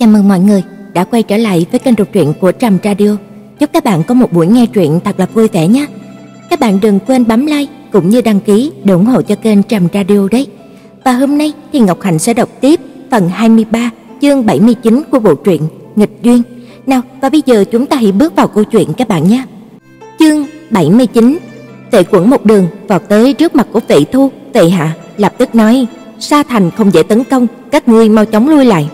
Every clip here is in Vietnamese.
Chào mừng mọi người đã quay trở lại với kênh đọc truyện của Trầm Radio. Chúc các bạn có một buổi nghe truyện thật là vui vẻ nhé. Các bạn đừng quên bấm like cũng như đăng ký để ủng hộ cho kênh Trầm Radio đấy. Và hôm nay thì Ngọc Hạnh sẽ đọc tiếp phần 23, chương 79 của bộ truyện Nghịch duyên. Nào, và bây giờ chúng ta hãy bước vào câu chuyện các bạn nhé. Chương 79. Tệ Quẩn một đường vào tới trước mặt của Vệ Thu, Tệ Hạ lập tức nói: "Sa thành không dễ tấn công, các ngươi mau chóng lui lại."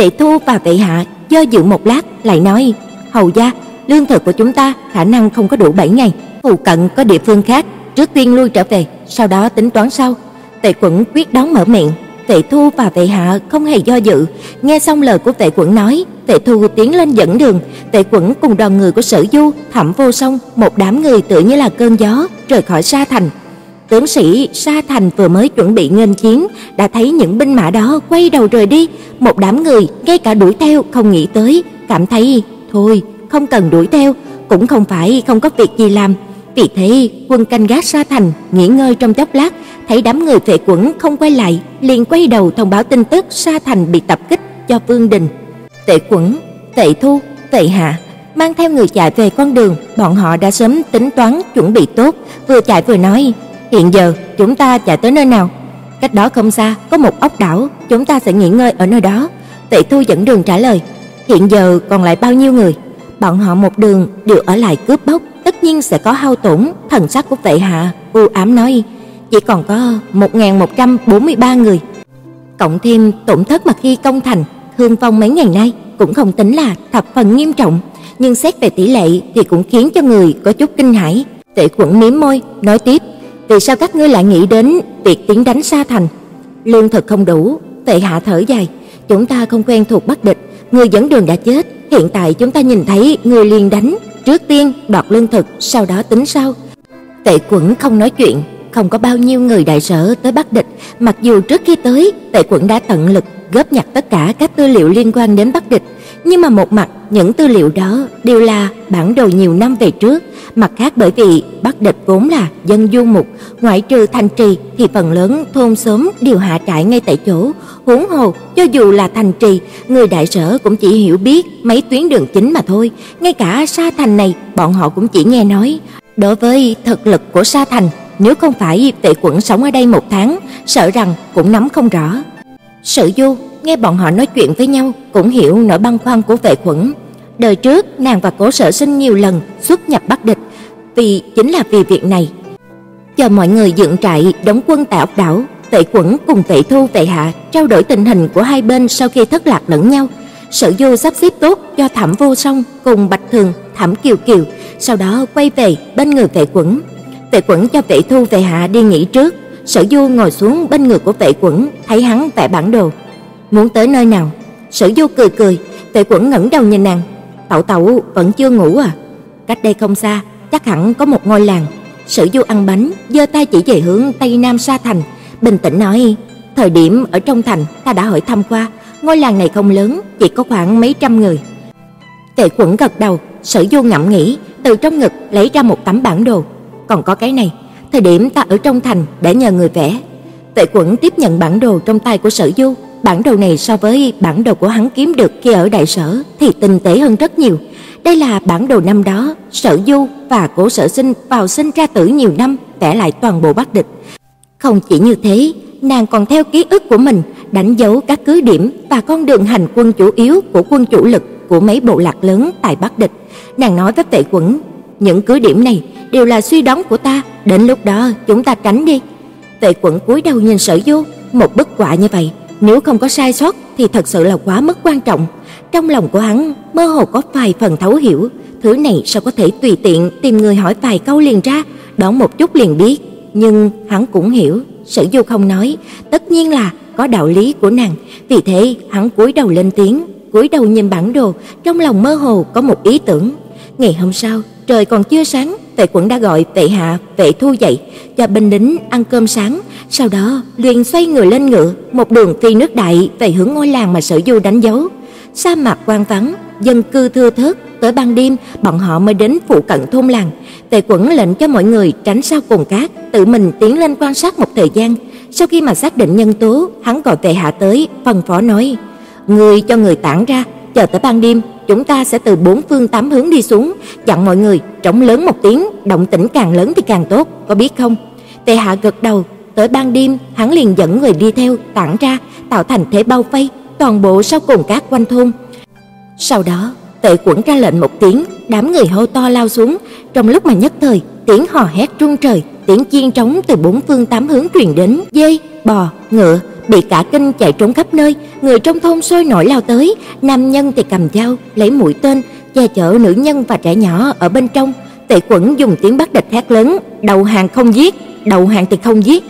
Tệ Thu và tệ Hạ do dự một lát lại nói: "Hầu gia, lương thực của chúng ta khả năng không có đủ 7 ngày, phụ cận có địa phương khác, trước tiên lui trở về, sau đó tính toán sau." Tệ Quẩn quyết đoán mở miệng, Tệ Thu và Tệ Hạ không hề do dự, nghe xong lời của Tệ Quẩn nói, Tệ Thu tiến lên dẫn đường, Tệ Quẩn cùng đoàn người của Sở Du, Thẩm Vô Song, một đám người tựa như là cơn gió rời khỏi Sa Thành. Tướng sĩ Sa Thành vừa mới chuẩn bị nghênh chiến, đã thấy những binh mã đó quay đầu rời đi, một đám người ngay cả đuổi theo không nghĩ tới, cảm thấy thôi, không cần đuổi theo, cũng không phải không có việc gì làm. Vì thế, quân canh gác Sa Thành nghỉ ngơi trong chốc lát, thấy đám người vệ quẩn không quay lại, liền quay đầu thông báo tin tức Sa Thành bị tập kích cho Vương Đình. Tệ Quẩn, Tệ Thu, Tệ Hạ mang theo người chạy về con đường, bọn họ đã sớm tính toán chuẩn bị tốt, vừa chạy vừa nói: "Hiện giờ chúng ta chạy tới nơi nào?" Cách đó không xa có một ốc đảo, chúng ta sẽ nghỉ ngơi ở nơi đó. Tệ Thu dẫn đường trả lời: "Hiện giờ còn lại bao nhiêu người?" Bọn họ một đường đều ở lại cướp bóc, tất nhiên sẽ có hao tổn, thần sắc của Tệ Hạ u ám nói: "Chỉ còn có 1143 người." Cộng thêm tổn thất mà khi công thành, hương phong mấy ngày nay cũng không tính là thập phần nghiêm trọng, nhưng xét về tỷ lệ thì cũng khiến cho người có chút kinh hãi. Tệ Quẩn mím môi, nói tiếp: "Vì sao các ngươi lại nghĩ đến việc tiến đánh xa Thành? Lương thực không đủ." Tệ Hạ thở dài: "Chúng ta không quen thuộc bắt địch, người dẫn đường đã chết, hiện tại chúng ta nhìn thấy người liền đánh, trước tiên đoạt lương thực, sau đó tính sau." Tệ Quẩn không nói chuyện, không có bao nhiêu người đại sở tới bắt địch, mặc dù trước khi tới, Tệ Quẩn đã tận lực góp nhặt tất cả các tư liệu liên quan đến bắt địch, nhưng mà một mặt những tư liệu đó đều là bản đồ nhiều năm về trước, mặt khác bởi vì bắc địch vốn là dân du mục, ngoại trừ thành trì thì phần lớn thôn xóm đều hạ trại ngay tại chỗ, huống hồ cho dù là thành trì, người đại sở cũng chỉ hiểu biết mấy tuyến đường chính mà thôi, ngay cả Sa Thành này bọn họ cũng chỉ nghe nói. Đối với thực lực của Sa Thành, nếu không phải vệ Quẩn sống ở đây một tháng, sợ rằng cũng nắm không rõ. Sử Du nghe bọn họ nói chuyện với nhau, cũng hiểu nỗi băn khoăn của Vệ Quẩn. Đời trước nàng và Cố Sở Sinh nhiều lần xuất nhập Bắc địch, vì chính là vì việc này. Chờ mọi người dựng trại đóng quân tại ốc đảo, Vệ Quẩn cùng Vệ Thu, Vệ Hạ trao đổi tình hình của hai bên sau khi thất lạc lẫn nhau. Sở Du sắp xếp tốt cho Thẩm Vô Song cùng Bạch Thường, Thẩm Kiều Kiều, sau đó quay về bên người Vệ Quẩn. Vệ Quẩn cho Vệ Thu, Vệ Hạ đi nghỉ trước, Sở Du ngồi xuống bên người của Vệ Quẩn, thấy hắn vẽ bản đồ. Muốn tới nơi nào? Sở Du cười cười, Vệ Quẩn ngẩng đầu nhìn nàng, "Tẩu tẩu vẫn chưa ngủ à?" Cách đây không xa, chắc hẳn có một ngôi làng. Sở Du ăn bánh, giơ tay chỉ về hướng tây nam Sa thành, bình tĩnh nói, "Thời điểm ở trong thành ta đã hỏi thăm qua, ngôi làng này không lớn, chỉ có khoảng mấy trăm người." Tệ Quẩn gật đầu, Sở Du ngẫm nghĩ, từ trong ngực lấy ra một tấm bản đồ, "Còn có cái này, thời điểm ta ở trong thành để nhờ người vẽ." Tệ Quẩn tiếp nhận bản đồ trong tay của Sở Du, bản đồ này so với bản đồ của hắn kiếm được khi ở đại sở thì tinh tế hơn rất nhiều. Đây là bản đồ năm đó, Sở Du và Cố Sở Sinh vào sinh ra tử nhiều năm vẽ lại toàn bộ Bắc địch. Không chỉ như thế, nàng còn theo ký ức của mình đánh dấu các cứ điểm và con đường hành quân chủ yếu của quân chủ lực của mấy bộ lạc lớn tại Bắc địch. Nàng nói với Tệ Quẩn, những cứ điểm này đều là suy đoán của ta, đến lúc đó chúng ta tránh đi. Tệ Quẩn cúi đầu nhìn Sở Du, một bức họa như vậy, nếu không có sai sót thì thật sự là quá mức quan trọng. Trong lòng của hắn mơ hồ có vài phần thấu hiểu, thứ này sao có thể tùy tiện tìm người hỏi vài câu liền ra, đoán một chút liền biết, nhưng hắn cũng hiểu, Sở Du không nói, tất nhiên là có đạo lý của nàng, vì thế hắn cúi đầu lên tiếng, cúi đầu nhìn bản đồ, trong lòng mơ hồ có một ý tưởng. Ngày hôm sau, trời còn chưa sáng, Vệ Quẩn đã gọi Vệ Hạ, Vệ Thu dậy, cho binh lính ăn cơm sáng, sau đó liền xoay người lên ngựa, một đường phi nước đại về hướng ngôi làng mà Sở Du đánh dấu. Sa mạc hoang vắng, dân cư thưa thớt, tới ban đêm bọn họ mới đến phụ cận thôn làng. Tề Quẩn lệnh cho mọi người tránh sau cùng cát, tự mình tiến lên quan sát một thời gian. Sau khi mà xác định nhân tố, hắn gọi vệ Hạ tới, phân phó nói: người cho người tản ra, chờ tới ban đêm, chúng ta sẽ từ bốn phương tám hướng đi xuống, dặn mọi người trống lớn một tiếng, động tĩnh càng lớn thì càng tốt, có biết không? Tề Hạ gật đầu, tới ban đêm, hắn liền dẫn người đi theo tản ra, tạo thành thế bao vây toàn bộ sau cùng các quanh thôn. Sau đó, Tệ Quẩn ra lệnh một tiếng, đám người hô to lao xuống, trong lúc mà nhất thời, tiếng hò hét rung trời, tiếng chiên trống từ bốn phương tám hướng truyền đến, dê, bò, ngựa bị cả kinh chạy trốn khắp nơi, người trong thôn sôi nổi lao tới, nam nhân thì cầm dao, lấy mũi tên che chở nữ nhân và trẻ nhỏ ở bên trong. Tệ Quẩn dùng tiếng bắt địch hét lớn, đầu hàng không giết, đầu hàng thì không giết.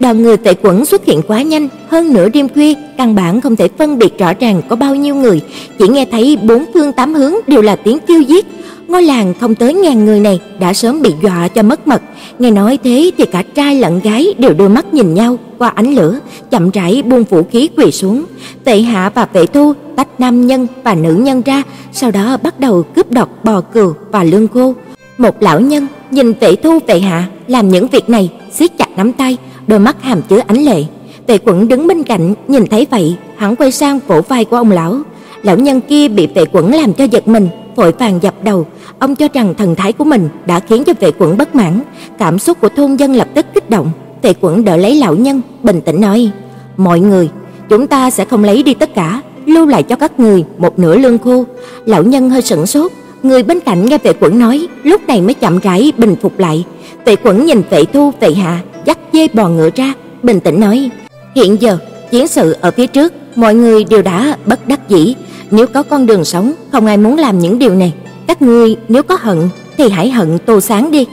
Đoàn người Tệ Quẩn xuất hiện quá nhanh, hơn nửa đêm khuya, căn bản không thể phân biệt rõ ràng có bao nhiêu người, chỉ nghe thấy bốn phương tám hướng đều là tiếng kêu giết. Ngôi làng không tới ngàn người này đã sớm bị dọa cho mất mật, nghe nói thế thì cả trai lẫn gái đều đưa mắt nhìn nhau qua ánh lửa, chậm rãi buông vũ khí quỳ xuống. Tệ Hạ và Vệ Thu tách nam nhân và nữ nhân ra, sau đó bắt đầu cướp đoạt bò cừu và lương khô. Một lão nhân nhìn Vệ Thu Vệ Hạ làm những việc này, siết chặt nắm tay, đôi mắt hàm chứa ánh lệ. Tề Quẩn đứng bên cạnh, nhìn thấy vậy, hắn quay sang vỗ vai của ông lão. Lão nhân kia bị Tề Quẩn làm cho giật mình, vội vàng dập đầu. Ông cho rằng thần thái của mình đã khiến cho Tề Quẩn bất mãn, cảm xúc của thôn dân lập tức kích động. Tề Quẩn đỡ lấy lão nhân, bình tĩnh nói: "Mọi người, chúng ta sẽ không lấy đi tất cả, lưu lại cho các người một nửa lương khô." Lão nhân hơi sững sốt, người bên cạnh nghe Tề Quẩn nói, lúc này mới chậm rãi bình phục lại. Tề Quẩn nhìn Vệ Thu, Vệ Hạ dắt dây bò ngựa ra, bình tĩnh nói: "Hiện giờ, chiến sự ở phía trước, mọi người đều đã bất đắc dĩ, nếu có con đường sống, không ai muốn làm những điều này. Các ngươi nếu có hận thì hãy hận Tô Sáng đi."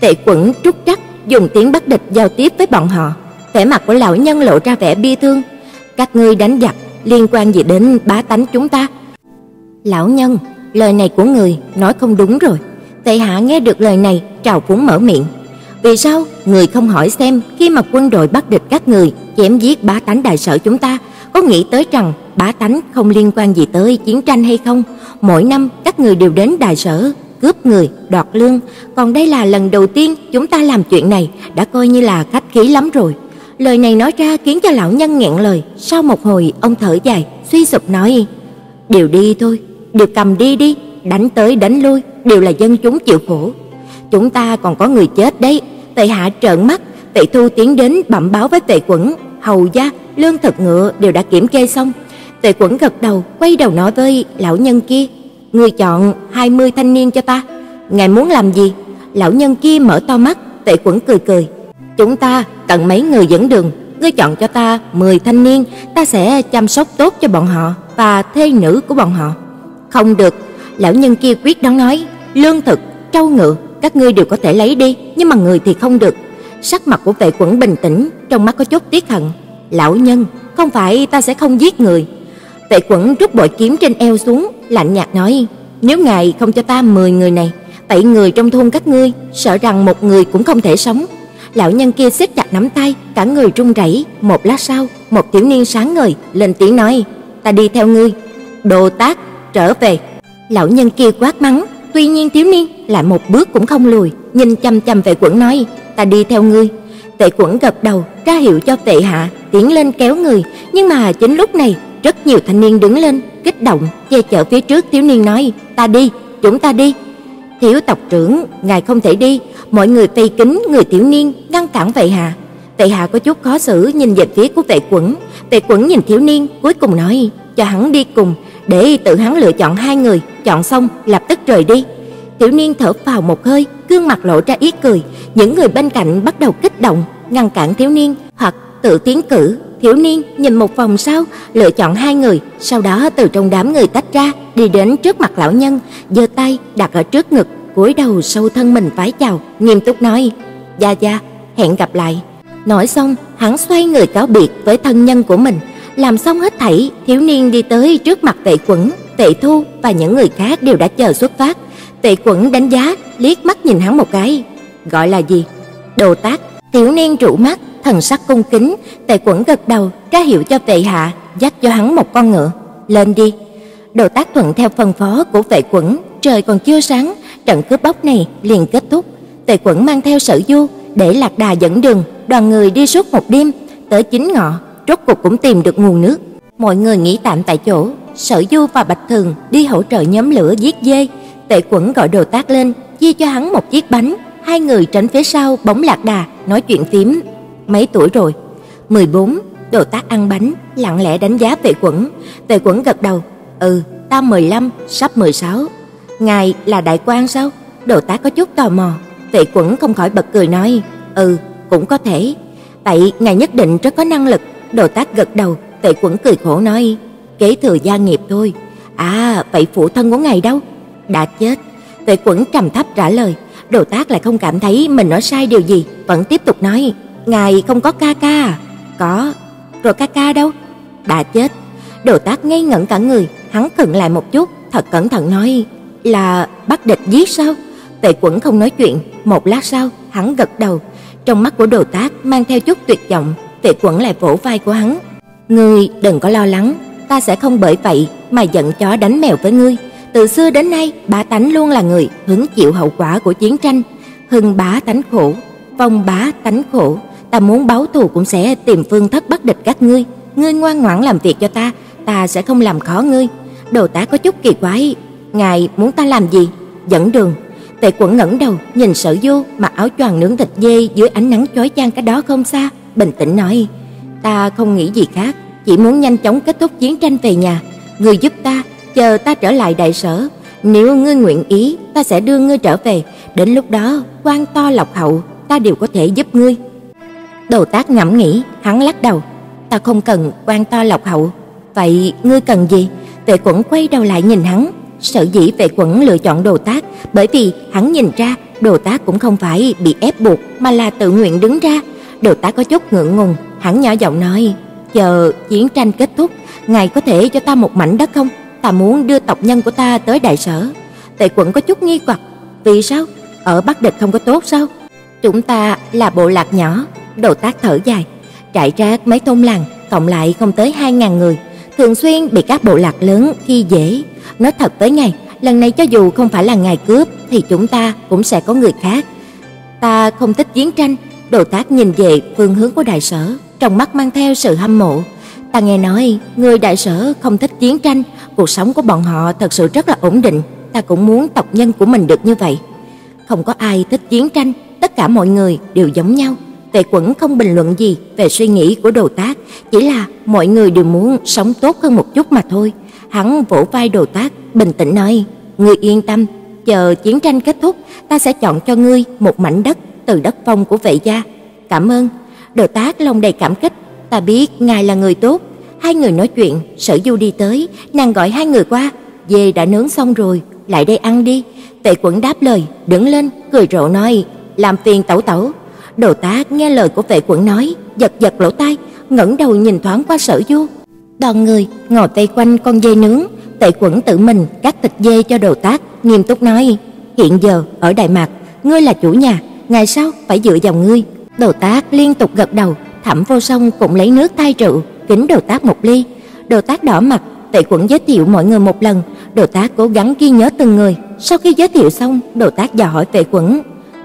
Tệ Quẩn trúc trắc dùng tiếng Bắc địch giao tiếp với bọn họ. Vẻ mặt của lão nhân lộ ra vẻ bi thương. "Các ngươi đánh giặc liên quan gì đến bá tánh chúng ta?" "Lão nhân, lời này của người nói không đúng rồi." Tệ Hạ nghe được lời này, trào phúng mở miệng. Vì sao người không hỏi xem khi mà quân đội bắt địch các người chém giết bá tánh đại sở chúng ta, có nghĩ tới rằng bá tánh không liên quan gì tới chiến tranh hay không? Mỗi năm các người đều đến đại sở cướp người, đoạt lương, còn đây là lần đầu tiên chúng ta làm chuyện này, đã coi như là khách khí lắm rồi. Lời này nói ra khiến cho lão nhân nghẹn lời, sau một hồi ông thở dài, suy sụp nói: "Đều đi thôi, đều cầm đi đi, đánh tới đánh lui đều là dân chúng chịu khổ. Chúng ta còn có người chết đấy." Tệ Hạ trợn mắt, Tệ Thu tiến đến bẩm báo với Tệ Quẩn, hầu gia, lương thực ngựa đều đã kiểm kê xong. Tệ Quẩn gật đầu, quay đầu nói với lão nhân kia, "Ngươi chọn 20 thanh niên cho ta, ngài muốn làm gì?" Lão nhân kia mở to mắt, Tệ Quẩn cười cười, "Chúng ta cần mấy người dẫn đường, ngươi chọn cho ta 10 thanh niên, ta sẽ chăm sóc tốt cho bọn họ và thê nữ của bọn họ." "Không được." Lão nhân kia quyết đoán nói, "Lương thực, trâu ngựa các ngươi đều có thể lấy đi, nhưng mà người thì không được." Sắc mặt của Vệ Quẩn bình tĩnh, trong mắt có chút tiếc hận. "Lão nhân, không phải ta sẽ không giết người." Vệ Quẩn rút bội kiếm trên eo xuống, lạnh nhạt nói: "Nếu ngài không cho ta 10 người này, bảy người trong thôn các ngươi, sợ rằng một người cũng không thể sống." Lão nhân kia siết chặt nắm tay, cả người run rẩy, một lát sau, một tiểu niên sáng ngời lên tiếng nói: "Ta đi theo ngươi." "Đồ tác, trở về." Lão nhân kia quát mắng, tuy nhiên thiếu niên lại một bước cũng không lùi, nhìn chăm chăm Tệ Quẩn nói: "Ta đi theo ngươi." Vệ Quẩn gật đầu, ra hiệu cho Vệ Hạ tiến lên kéo người, nhưng mà chính lúc này, rất nhiều thanh niên đứng lên, kích động che chở phía trước thiếu niên nói: "Ta đi, chúng ta đi." Thiếu tộc trưởng, ngài không thể đi, mọi người vây kính người tiểu niên ngăn cản Vệ Hạ. Vệ Hạ có chút khó xử nhìn về phía của Vệ Quẩn, Vệ Quẩn nhìn thiếu niên, cuối cùng nói: "Cho hắn đi cùng." Để tự hắn lựa chọn hai người, chọn xong lập tức rời đi. Tiểu niên thở phào một hơi, gương mặt lộ ra ý cười, những người bên cạnh bắt đầu kích động, ngăn cản thiếu niên hoặc tự tiến cử. Thiếu niên nhìn một vòng sau, lựa chọn hai người, sau đó từ trong đám người tách ra, đi đến trước mặt lão nhân, giơ tay đặt ở trước ngực, cúi đầu sâu thân mình vái chào, nghiêm túc nói: "Gia gia, hẹn gặp lại." Nói xong, hắn xoay người cáo biệt với thân nhân của mình, làm xong hết thảy, thiếu niên đi tới trước mặt Tệ Quẩn, Tệ Thu và những người khác đều đã chờ xuất phát. Tệ Quẩn đánh giá, liếc mắt nhìn hắn một cái, gọi là gì? Đồ tác. Thiếu niên trụ mắt, thần sắc cung kính, Tệ Quẩn gật đầu, ra hiệu cho Tệ Hạ, dắt cho hắn một con ngựa, lên đi. Đồ tác thuận theo phân phó của Vệ Quẩn, trời còn chưa sáng, trận cướp bóc này liền kết thúc. Tề Quẩn mang theo sử Du để Lạc Đà dẫn đường, đoàn người đi suốt một đêm, tới chính ngọ rốt cuộc cũng tìm được nguồn nước. Mọi người nghỉ tạm tại chỗ, Sở Du và Bạch Thường đi hỗ trợ nhóm lửa giết dê. Tệ Quẩn gọi đồ tác lên, chia cho hắn một chiếc bánh, hai người tránh phía sau bóng lạc đà nói chuyện phím. Mấy tuổi rồi? 14. Đồ tác ăn bánh, lặng lẽ đánh giá Tệ Quẩn. Tệ Quẩn gật đầu, "Ừ, ta 15, sắp 16." "Ngài là đại quan sao?" Đồ tác có chút tò mò. Tệ Quẩn không khỏi bật cười nói, "Ừ, cũng có thể. Tại ngài nhất định rất có năng lực." Đồ tác gật đầu, Tệ Quẩn cười khổ nói, "Kế thừa gia nghiệp thôi." "À, vậy phụ thân của ngài đâu?" "Đã chết." Tệ Quẩn trầm thấp trả lời. Đồ Tác lại không cảm thấy mình nói sai điều gì, vẫn tiếp tục nói, "Ngài không có ca ca à?" "Có." "Rồi ca ca đâu?" "Đã chết." Đồ Tác ngây ngẩn cả người, hắn khựng lại một chút, thật cẩn thận nói, "Là bắt địch giết sao?" Tệ Quẩn không nói chuyện, một lát sau, hắn gật đầu, trong mắt của Đồ Tác mang theo chút tuyệt vọng, Tề Quẩn lại vỗ vai của hắn, "Ngươi đừng có lo lắng, ta sẽ không bởi vậy mà giận chó đánh mèo với ngươi." Từ xưa đến nay, bá tánh luôn là người hứng chịu hậu quả của chiến tranh, hưng bá tánh khổ, vong bá tánh khổ, ta muốn báo thù cũng sẽ tìm phương thức bắt địch các ngươi, ngươi ngoan ngoãn làm việc cho ta, ta sẽ không làm khó ngươi. Đồ tá có chút kỳ quái, ngài muốn ta làm gì? Dẫn đường. Tệ Quẩn ngẩng đầu, nhìn Sở Du mặc áo choàng nướng thịt dê dưới ánh nắng chói chang cái đó không xa, bình tĩnh nói: "Ta không nghĩ gì khác, chỉ muốn nhanh chóng kết thúc chiến tranh về nhà, ngươi giúp ta, chờ ta trở lại đại sở, nếu ngươi nguyện ý, ta sẽ đưa ngươi trở về, đến lúc đó, quan to lộc hậu, ta đều có thể giúp ngươi." Đồ Tác ngẫm nghĩ, hắn lắc đầu, "Ta không cần quan to lộc hậu, vậy ngươi cần gì?" Vệ Quẩn quay đầu lại nhìn hắn, sở dĩ Vệ Quẩn lựa chọn Đồ Tác, bởi vì hắn nhìn ra Đồ Tác cũng không phải bị ép buộc mà là tự nguyện đứng ra. Đồ tá có chút ngượng ngùng, hắn nhỏ giọng nói, "Chờ chiến tranh kết thúc, ngài có thể cho ta một mảnh đất không? Ta muốn đưa tộc nhân của ta tới đại sở." Tề Quận có chút nghi hoặc, "Vì sao? Ở Bắc Địch không có tốt sao?" "Chúng ta là bộ lạc nhỏ." Đồ Tác thở dài, trải ra mấy thôn làng, cộng lại không tới 2000 người, thường xuyên bị các bộ lạc lớn khi dễ. Nói thật tới ngày, lần này cho dù không phải là ngài cướp thì chúng ta cũng sẽ có người khác. Ta không thích chiến tranh, Đồ Tác nhìn về phương hướng của đại sở, trong mắt mang theo sự hâm mộ. Ta nghe nói, người đại sở không thích chiến tranh, cuộc sống của bọn họ thật sự rất là ổn định, ta cũng muốn tộc nhân của mình được như vậy. Không có ai thích chiến tranh, tất cả mọi người đều giống nhau. Tệ Quẩn không bình luận gì về suy nghĩ của Đồ Tác, chỉ là mọi người đều muốn sống tốt hơn một chút mà thôi. Hắn vỗ vai Đồ Tác, bình tĩnh nói: "Ngươi yên tâm, chờ chiến tranh kết thúc, ta sẽ chọn cho ngươi một mảnh đất từ đất phong của vệ gia." "Cảm ơn." Đồ Tác lòng đầy cảm kích, "Ta biết ngài là người tốt." Hai người nói chuyện, Sở Du đi tới, nàng gọi hai người qua, "Dê đã nướng xong rồi, lại đây ăn đi." vệ Quẩn đáp lời, đứng lên, cười rộ nói: "Làm phiền tẩu tẩu." Đồ Tác nghe lời của Vệ Quẩn nói, giật giật lỗ tai, ngẩng đầu nhìn thoáng qua Sở Du. Đoàn người ngồi vây quanh con dê nướng, Tệ Quẩn tự mình cắt thịt dê cho Đồ Tác, nghiêm túc nói: "Hiện giờ ở Đại Mạc, ngươi là chủ nhà, ngày sau phải dựa vào ngươi." Đồ Tác liên tục gật đầu, Thẩm Vô Song cũng lấy nước thay rượu, kính Đồ Tác một ly. Đồ Tác đỏ mặt, Tệ Quẩn giới thiệu mọi người một lần, Đồ Tác cố gắng ghi nhớ từng người. Sau khi giới thiệu xong, Đồ Tác dò hỏi Tệ Quẩn: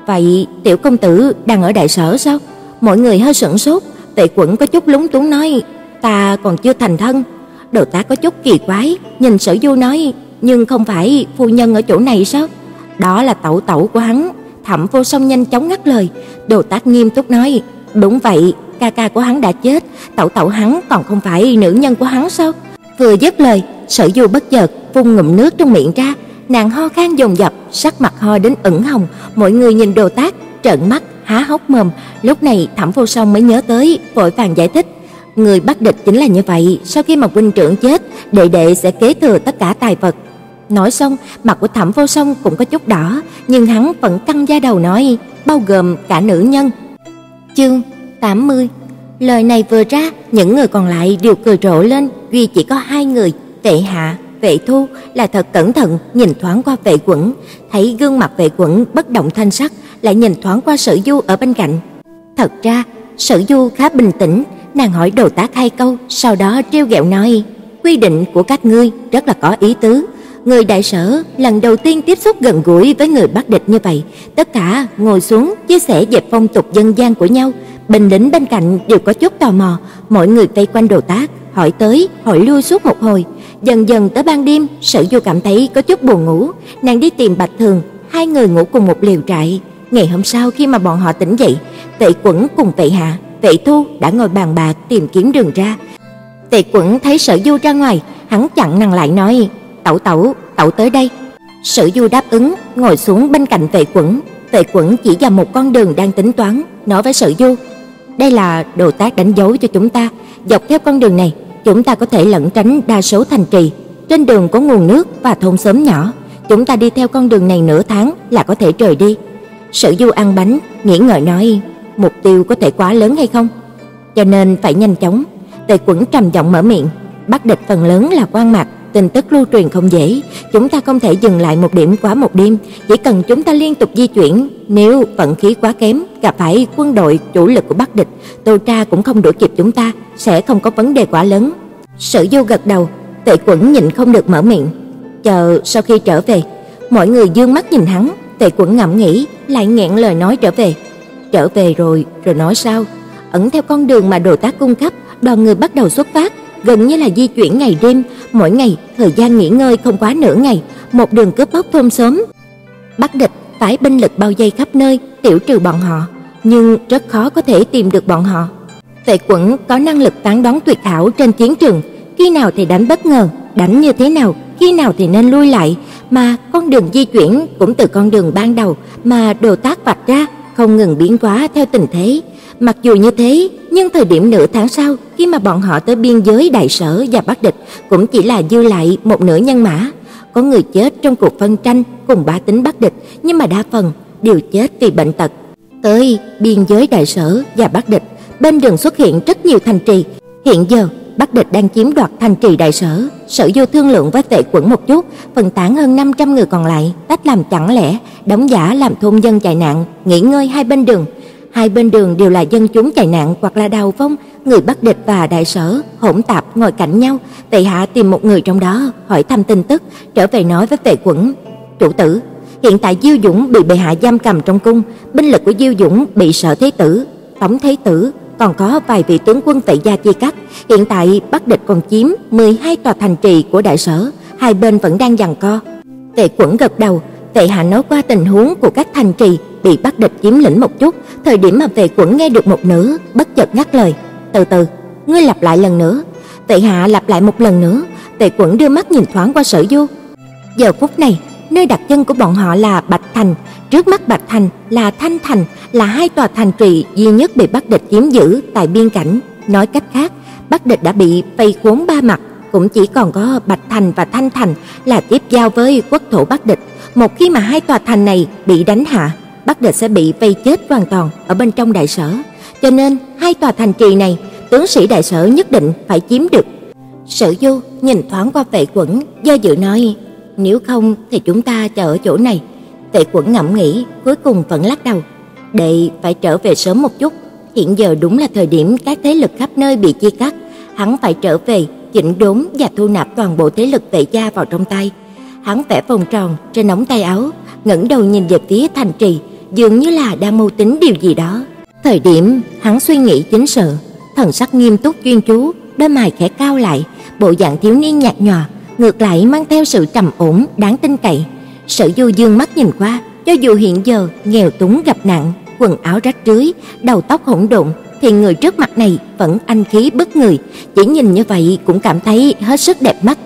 "Vậy tiểu công tử đang ở đại sở sao?" Mọi người hơi sửng sốt, Tệ Quẩn có chút lúng túng nói: "Ta còn chưa thành thân." Đồ Tác có chút kỳ quái, nhìn Sở Du nói: "Nhưng không phải phu nhân ở chỗ này sao?" "Đó là tẩu tẩu của hắn." Thẩm Vô Song nhanh chóng ngắt lời, Đồ Tác nghiêm túc nói: "Đúng vậy, ca ca của hắn đã chết, tẩu tẩu hắn còn không phải nữ nhân của hắn sao?" Vừa dứt lời, Sở Du bất chợt phun ngụm nước trong miệng ra, nàng ho khan dồn dập, sắc mặt ho đến ửng hồng, mọi người nhìn Đồ Tác trợn mắt há hốc mồm, lúc này Thẩm Vô Song mới nhớ tới, vội vàng giải thích, người bắt địch chính là như vậy, sau khi mà huynh trưởng chết, đệ đệ sẽ kế thừa tất cả tài vật. Nói xong, mặt của Thẩm Vô Song cũng có chút đỏ, nhưng hắn vẫn căng da đầu nói, bao gồm cả nữ nhân. Chương 80 Lời này vừa ra, những người còn lại đều cười rộ lên, duy chỉ có hai người, Vệ Hạ, Vệ Thu là thật cẩn thận nhìn thoáng qua Vệ Quẩn, thấy gương mặt Vệ Quẩn bất động thanh sắc, lại nhìn thoáng qua Sở Du ở bên cạnh. Thật ra, Sở Du khá bình tĩnh, nàng hỏi Đồ tá hai câu, sau đó trêu ghẹo nói: "Quy định của các ngươi rất là có ý tứ, người đại sở lần đầu tiên tiếp xúc gần gũi với người Bắc địch như vậy, tất cả ngồi xuống chia sẻ về phong tục dân gian của nhau." bình lính bên cạnh đều có chút tò mò, mọi người vây quanh Đồ Tác, hỏi tới, hỏi lui suốt một hồi. Dần dần tới ban đêm, Sở Du cảm thấy có chút buồn ngủ, nàng đi tìm Bạch Thường, hai người ngủ cùng một liều trại. Ngày hôm sau khi mà bọn họ tỉnh dậy, Tệ Quẩn cùng Tệ Hạ, Tệ Thu đã ngồi bàn bạc tìm kiếm đường ra. Tệ Quẩn thấy Sở Du ra ngoài, hắn chặn nàng lại nói: "Tẩu tẩu, tẩu tới đây." Sở Du đáp ứng, ngồi xuống bên cạnh vệ Quẩn. vệ Quẩn chỉ vào một con đường đang tính toán, nói với Sở Du: "Đây là đồ tác đánh dấu cho chúng ta, dọc theo con đường này, chúng ta có thể lẩn tránh đa số thành trì. Trên đường có nguồn nước và thôn xóm nhỏ, chúng ta đi theo con đường này nửa tháng là có thể rời đi." Sở Du ăn bánh, nghĩ ngợi nói: "Mục tiêu có thể quá lớn hay không? Cho nên phải nhanh chóng." Tề Quẩn trầm giọng mở miệng, bắt địch phần lớn là quan mạc, tin tức lưu truyền không dễ, chúng ta không thể dừng lại một điểm quá một đêm, chỉ cần chúng ta liên tục di chuyển, nếu vận khí quá kém, gặp phải quân đội chủ lực của Bắc địch, Tô Tra cũng không đuổi kịp chúng ta, sẽ không có vấn đề quá lớn." Sở Du gật đầu, Tệ Quẩn nhịn không được mở miệng, chờ sau khi trở về, mọi người dương mắt nhìn hắn, Tề Quẩn ngẫm nghĩ, lại nghẹn lời nói trở về. Trở về rồi, rồi nói sao? Ẩn theo con đường mà đồ tác cung cấp, đoàn người bắt đầu xuất phát, gần như là di chuyển ngày đêm, mỗi ngày thời gian nghỉ ngơi không quá nửa ngày, một đường cướp bóc thôn xóm. bắt địch phải binh lực bao vây khắp nơi, tiểu trừ bọn họ, nhưng rất khó có thể tìm được bọn họ. Tề Quẩn có năng lực phán đoán tuyệt hảo trên chiến trường, khi nào thì đánh bất ngờ, đánh như thế nào, khi nào thì nên lui lại, mà con đường di chuyển cũng từ con đường ban đầu mà đồ tác vạch ra, không ngừng biến hóa theo tình thế. Mặc dù như thế, nhưng thời điểm nửa tháng sau, khi mà bọn họ tới biên giới đại sở và Bắc địch, cũng chỉ là dư lại một nửa nhân mã. Có người chết trong cuộc phân tranh cùng ba tính Bắc địch, nhưng mà đa phần đều chết vì bệnh tật. Tới biên giới đại sở và Bắc địch, bên đường xuất hiện rất nhiều thành trì. Hiện giờ, Bắc địch đang chiếm đoạt thành trì đại sở, Sở Du thương lượng với Tệ Quẩn một chút, phân tán hơn 500 người còn lại, tách làm chẳng lẽ, đóng giả làm thôn dân chạy nạn, nghỉ ngơi hai bên đường. Hai bên đường đều là dân chúng chạy nạn hoặc là đào vong, người Bắc địch và đại sở hỗn tạp ngồi cạnh nhau. Tệ Hạ tìm một người trong đó, hỏi thăm tin tức, trở về nói với Tệ Quẩn, "Chủ tử, hiện tại Diêu Dũng bị bệ hạ giam cầm trong cung, binh lực của Diêu Dũng bị Sở Thế tử, Tổng Thế tử còn có vài vị tướng quân tẩy gia chia cắt, hiện tại Bắc địch còn chiếm 12 tòa thành trì của đại sở, hai bên vẫn đang giằng co." Tệ Quẩn gật đầu, tệ Hạ nói qua tình huống của các thành trì bị Bắc địch chiếm lĩnh một chút, thời điểm mà Tề Quẩn nghe được một nửa, bất chợt ngắt lời, "Từ từ, ngươi lặp lại lần nữa." Tề Hạ lặp lại một lần nữa, Tề Quẩn đưa mắt nhìn thoáng qua Sở Du. Giờ phút này, nơi đặt chân của bọn họ là Bạch Thành, trước mắt Bạch Thành là Thanh Thành, là hai tòa thành trì duy nhất bị Bắc địch chiếm giữ tại biên cảnh, nói cách khác, Bắc địch đã bị vây khốn ba mặt, cũng chỉ còn có Bạch Thành và Thanh Thành là tiếp giao với quốc thổ Bắc địch. Một khi mà hai tòa thành này bị đánh hạ, Bắc địch sẽ bị vây chết hoàn toàn ở bên trong đại sở. Cho nên, hai tòa thành trì này, tướng sĩ đại sở nhất định phải chiếm được. Sở Du nhìn thoáng qua Vệ Quẩn, do dự nói: "Nếu không thì chúng ta chờ ở chỗ này." Vệ Quẩn ngẫm nghĩ, cuối cùng vẫn lắc đầu. "Đệ phải trở về sớm một chút, hiện giờ đúng là thời điểm các thế lực khắp nơi bị chia cắt, hắn phải trở về chỉnh đốn và thu nạp toàn bộ thế lực Vệ gia vào trong tay." Hắn vẽ vòng tròn trên ống tay áo, ngẩng đầu nhìn về phía thành trì, dường như là đang mưu tính điều gì đó. Thời điểm hắn suy nghĩ chính sự, thần sắc nghiêm túc chuyên chú, đôi mày khẽ cao lại, bộ dạng thiếu niên nhạt nhòa, ngược lại mang theo sự trầm ổn đáng tin cậy. Sở Du dương mắt nhìn qua, cho dù hiện giờ nghèo túng gặp nạn, quần áo rách rưới, đầu tóc hỗn độn, thì người trước mặt này vẫn anh khí bất người, chỉ nhìn như vậy cũng cảm thấy hết sức đẹp mắt.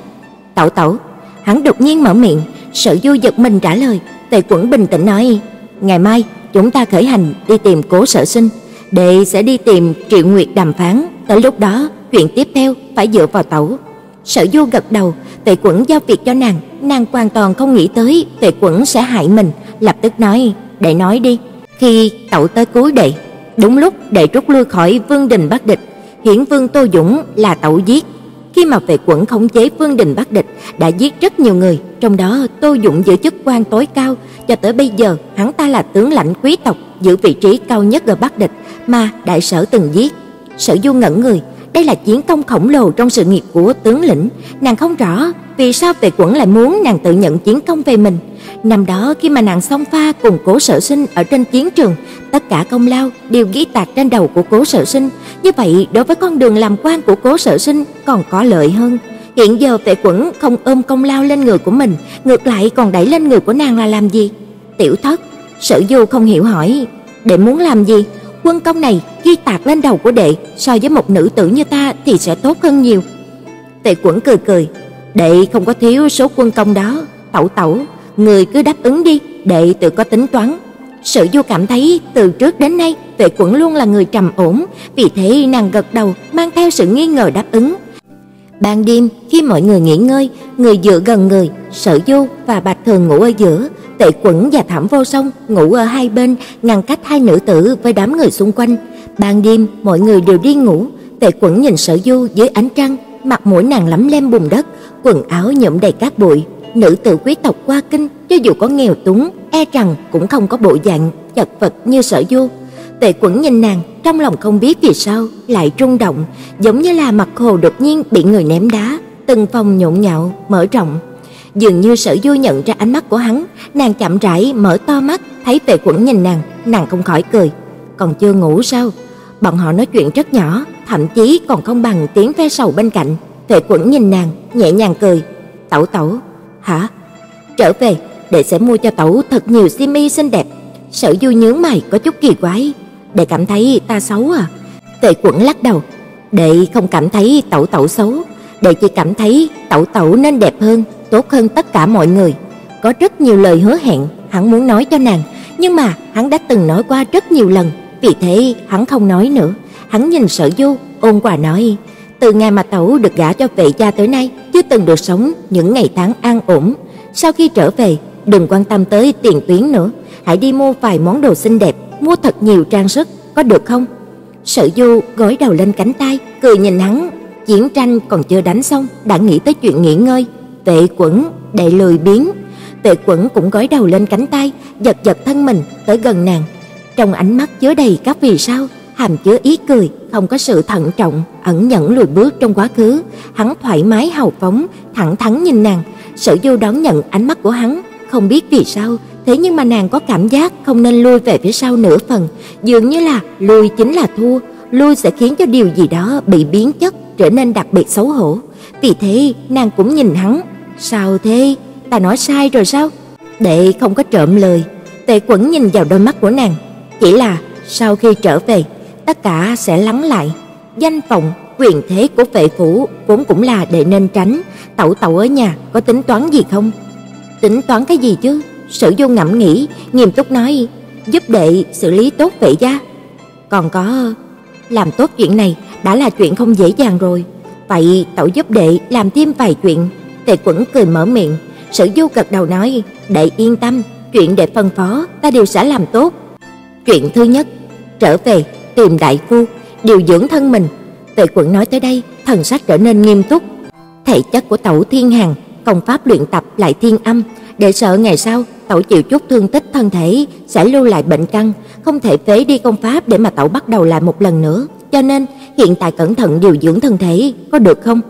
"Tẩu tẩu." Hắn đột nhiên mở miệng, Sở Du giật mình trả lời, Tề Quẩn bình tĩnh nói: "Ngày mai chúng ta khởi hành đi tìm Cố Sở Sinh, đệ sẽ đi tìm Triệu Nguyệt đàm phán, tới lúc đó chuyện tiếp theo phải dựa vào tẩu." Sở Du gật đầu, Tề Quẩn giao việc cho nàng, nàng hoàn toàn không nghĩ tới Tề Quẩn sẽ hại mình, lập tức nói: "Đệ nói đi." Khi tẩu tới cuối đệ, đúng lúc để rút lui khỏi Vương đình Bắc địch, Hiển Vương Tô Dũng là tẩu giết. Khi mà về quận khống chế Vương đình Bắc địch, đã giết rất nhiều người, trong đó Tô Dũng giữ chức quan tối cao, cho tới bây giờ hắn ta là tướng lãnh quý tộc, giữ vị trí cao nhất ở Bắc địch mà đại sở từng giết. Sở Du ngẩn người, đây là chiến công khổng lồ trong sự nghiệp của tướng lĩnh, nàng không rõ vì sao Vệ Quẩn lại muốn nàng tự nhận chiến công về mình. năm đó khi mà nàng xông pha cùng Cố Sở Sinh ở trên chiến trường, tất cả công lao đều ghi tạc trên đầu của Cố Sở Sinh, như vậy đối với con đường làm quan của Cố Sở Sinh còn có lợi hơn. Hiện giờ Vệ Quẩn không ôm công lao lên người của mình, ngược lại còn đẩy lên người của nàng là làm gì? Tiểu Thất, Sở Du không hiểu hỏi, để muốn làm gì? Quân công này ghi tạc lên đầu của đệ, so với một nữ tử như ta thì sẽ tốt hơn nhiều. Tệ Quẩn cười cười, đệ không có thiếu số quân công đó, tẩu tẩu, người cứ đáp ứng đi, đệ tự có tính toán. Sở Du cảm thấy từ trước đến nay Tệ Quẩn luôn là người trầm ổn, vì thế nàng gật đầu, mang theo sự nghi ngờ đáp ứng. Ban đêm, khi mọi người nghỉ ngơi, người dựa gần người, Sở Du và Bạch Thường ngủ ở giữa, Tệ Quẩn và Thẩm Vô Song ngủ ở hai bên, ngăn cách hai nữ tử với đám người xung quanh. Ban đêm, mọi người đều đi ngủ, Tệ Quẩn nhìn Sở Du dưới ánh trăng, mặt mũi nàng lấm lem bùn đất, quần áo nhuộm đầy cát bụi, nữ tử quý tộc qua kinh, cho dù có nghèo túng, e rằng cũng không có bộ dạng chật vật như Sở Du. Tệ Quẩn nhìn nàng, trong lòng không biết vì sao lại rung động, giống như là mặt hồ đột nhiên bị người ném đá, từng phòng nhộn nhạo, mở rộng. Dường như Sở Du nhận ra ánh mắt của hắn, nàng chậm rãi mở to mắt, thấy Tề Quẩn nhìn nàng, nàng không khỏi cười. Còn chưa ngủ sao? Bọn họ nói chuyện rất nhỏ, thậm chí còn không bằng tiếng ve sầu bên cạnh. Tề Quẩn nhìn nàng, nhẹ nhàng cười. "Tẩu tẩu, hả? Trở về, đệ sẽ mua cho tẩu thật nhiều xiêm xinh đẹp." Sở Du nhướng mày có chút kỳ quái, đệ cảm thấy ta xấu à? Tề Quẩn lắc đầu, đệ không cảm thấy tẩu tẩu xấu, đệ chỉ cảm thấy tẩu tẩu nên đẹp hơn, tốt hơn tất cả mọi người. Có rất nhiều lời hứa hẹn hắn muốn nói cho nàng, nhưng mà hắn đã từng nói qua rất nhiều lần, vì thế hắn không nói nữa. Hắn nhìn Sở Du, ôn hòa nói: "Từ ngày mà tẩu được gả cho vệ gia tới nay, chưa từng được sống những ngày tháng an ổn. Sau khi trở về, đừng quan tâm tới tiền tuyến nữa, hãy đi mua vài món đồ xinh đẹp, mua thật nhiều trang sức, có được không?" Sở Du gối đầu lên cánh tay, cười nhìn hắn, chiến tranh còn chưa đánh xong, đã nghĩ tới chuyện nghỉ ngơi. Tệ Quẩn đệ lười biếng, Tệ Quẩn cũng gối đầu lên cánh tay, giật giật thân mình tới gần nàng. Trong ánh mắt chứa đầy các vì sao, hàm chứa ý cười, không có sự thận trọng, ẩn nhẫn lùi bước trong quá khứ, hắn thoải mái hào phóng, thẳng thắn nhìn nàng, Sở Du đón nhận ánh mắt của hắn, không biết vì sao, thế nhưng mà nàng có cảm giác không nên lui về phía sau nửa phần, dường như là lui chính là thua, lui sẽ khiến cho điều gì đó bị biến chất, trở nên đặc biệt xấu hổ. Vì thế, nàng cũng nhìn hắn, "Sao thế? Ta nói sai rồi sao?" Đệ không có trộm lời. tệ Quẩn nhìn vào đôi mắt của nàng, chỉ là sau khi trở về, tất cả sẽ lắng lại. Danh vọng, quyền thế của vệ phủ vốn cũng là đệ nên tránh, tẩu tẩu ở nhà có tính toán gì không? Tính toán cái gì chứ? Sử Du ngẫm nghĩ, nghiêm túc nói, giúp đệ xử lý tốt vệ gia. Còn có làm tốt chuyện này đã là chuyện không dễ dàng rồi. Vậy tẩu giúp đệ làm thêm vài chuyện. Tề Quẩn cười mở miệng, Sử Du gật đầu nói, đệ yên tâm, chuyện đệ phân phó ta đều sẽ làm tốt. Chuyện thứ nhất, trở về tìm đại phu, điều dưỡng thân mình. Tề Quẩn nói tới đây, thần sắc trở nên nghiêm túc. Thể chất của Tẩu Thiên Hằng, công pháp luyện tập lại thiên âm, để sợ ngày sau Tẩu chịu chút thương tích thân thể sẽ lưu lại bệnh căn, không thể phế đi công pháp để mà Tẩu bắt đầu lại một lần nữa. Cho nên, hiện tại cẩn thận điều dưỡng thân thể, có được không?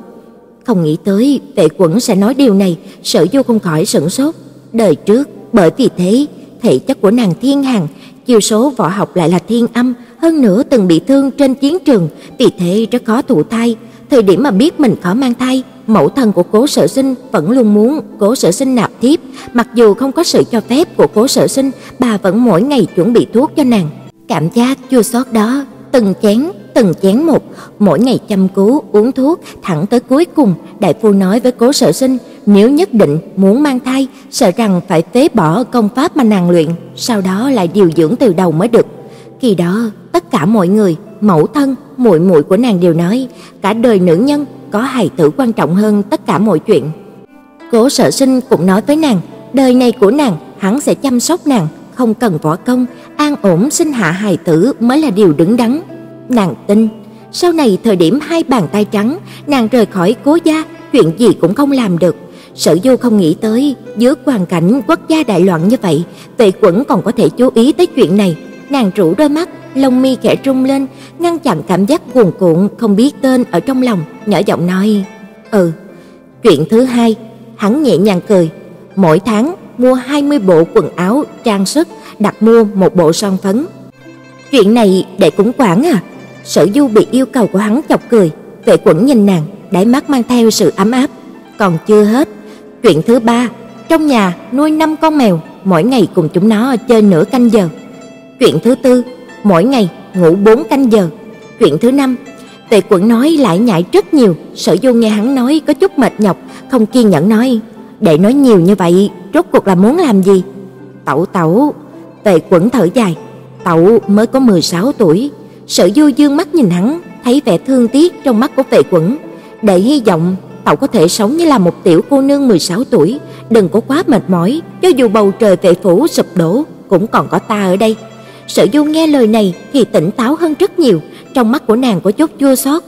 Không nghĩ tới Vệ Quẩn sẽ nói điều này, Sở Du không khỏi sửng sốt. Đời trước, bởi vì thế, thể chất của nàng thiên hàn chiêu số võ học lại là thiên âm, hơn nữa từng bị thương trên chiến trường, vì thế rất khó thụ thai. Thời điểm mà biết mình khó mang thai, mẫu thân của Cố Sở Sinh vẫn luôn muốn Cố Sở Sinh nạp thiếp, mặc dù không có sự cho phép của Cố Sở Sinh, bà vẫn mỗi ngày chuẩn bị thuốc cho nàng. Cảm giác chua xót đó, từng chén, từng chén một, mỗi ngày chăm cứu uống thuốc, thẳng tới cuối cùng, đại phu nói với Cố Sở Sinh, nếu nhất định muốn mang thai, sợ rằng phải phế bỏ công pháp mà nàng luyện, sau đó lại điều dưỡng từ đầu mới được. kỳ đó, tất cả mọi người, mẫu thân, muội muội của nàng đều nói, cả đời nữ nhân có hài tử quan trọng hơn tất cả mọi chuyện. Cố Sở Sinh cũng nói với nàng, đời này của nàng, hắn sẽ chăm sóc nàng, không cần võ công, an ổn sinh hạ hài tử mới là điều đứng đắn. Nàng tin, sau này thời điểm hai bàn tay trắng, nàng rời khỏi Cố gia, chuyện gì cũng không làm được. Sở Du không nghĩ tới, dưới hoàn cảnh quốc gia đại loạn như vậy, Vệ Quẩn còn có thể chú ý tới chuyện này. Nàng rũ đôi mắt, lông mi khẽ rung lên, ngăn chặn cảm giác cuồn cuộn không biết tên ở trong lòng, nhỏ giọng nói: "Ừ." Chuyện thứ hai, hắn nhẹ nhàng cười, "Mỗi tháng mua 20 bộ quần áo, trang sức, đặt mua một bộ son phấn. Chuyện này đệ cũng quản à? Sở Du bị yêu cầu của hắn chọc cười, Vệ Quẩn nhìn nàng, đáy mắt mang theo sự ấm áp. Còn chưa hết, chuyện thứ ba, trong nhà nuôi năm con mèo, mỗi ngày cùng chúng nó chơi nửa canh giờ. Chuyện thứ tư, mỗi ngày ngủ 4 canh giờ. Chuyện thứ năm, Tề Quẩn nói lại nhại rất nhiều, Sở Du nghe hắn nói có chút mệt nhọc, không kiên nhẫn nói, để nói nhiều như vậy, rốt cuộc là muốn làm gì?" "Tẩu tẩu." Tề Quẩn thở dài, "Tẩu mới có 16 tuổi." Sở Du dương mắt nhìn hắn, thấy vẻ thương tiếc trong mắt của Tề Quẩn, để hy vọng cậu có thể sống như là một tiểu cô nương 16 tuổi, đừng có quá mệt mỏi, cho dù bầu trời vệ phủ sụp đổ cũng còn có ta ở đây. Sở Du nghe lời này thì tỉnh táo hơn rất nhiều, trong mắt của nàng có chút chua xót.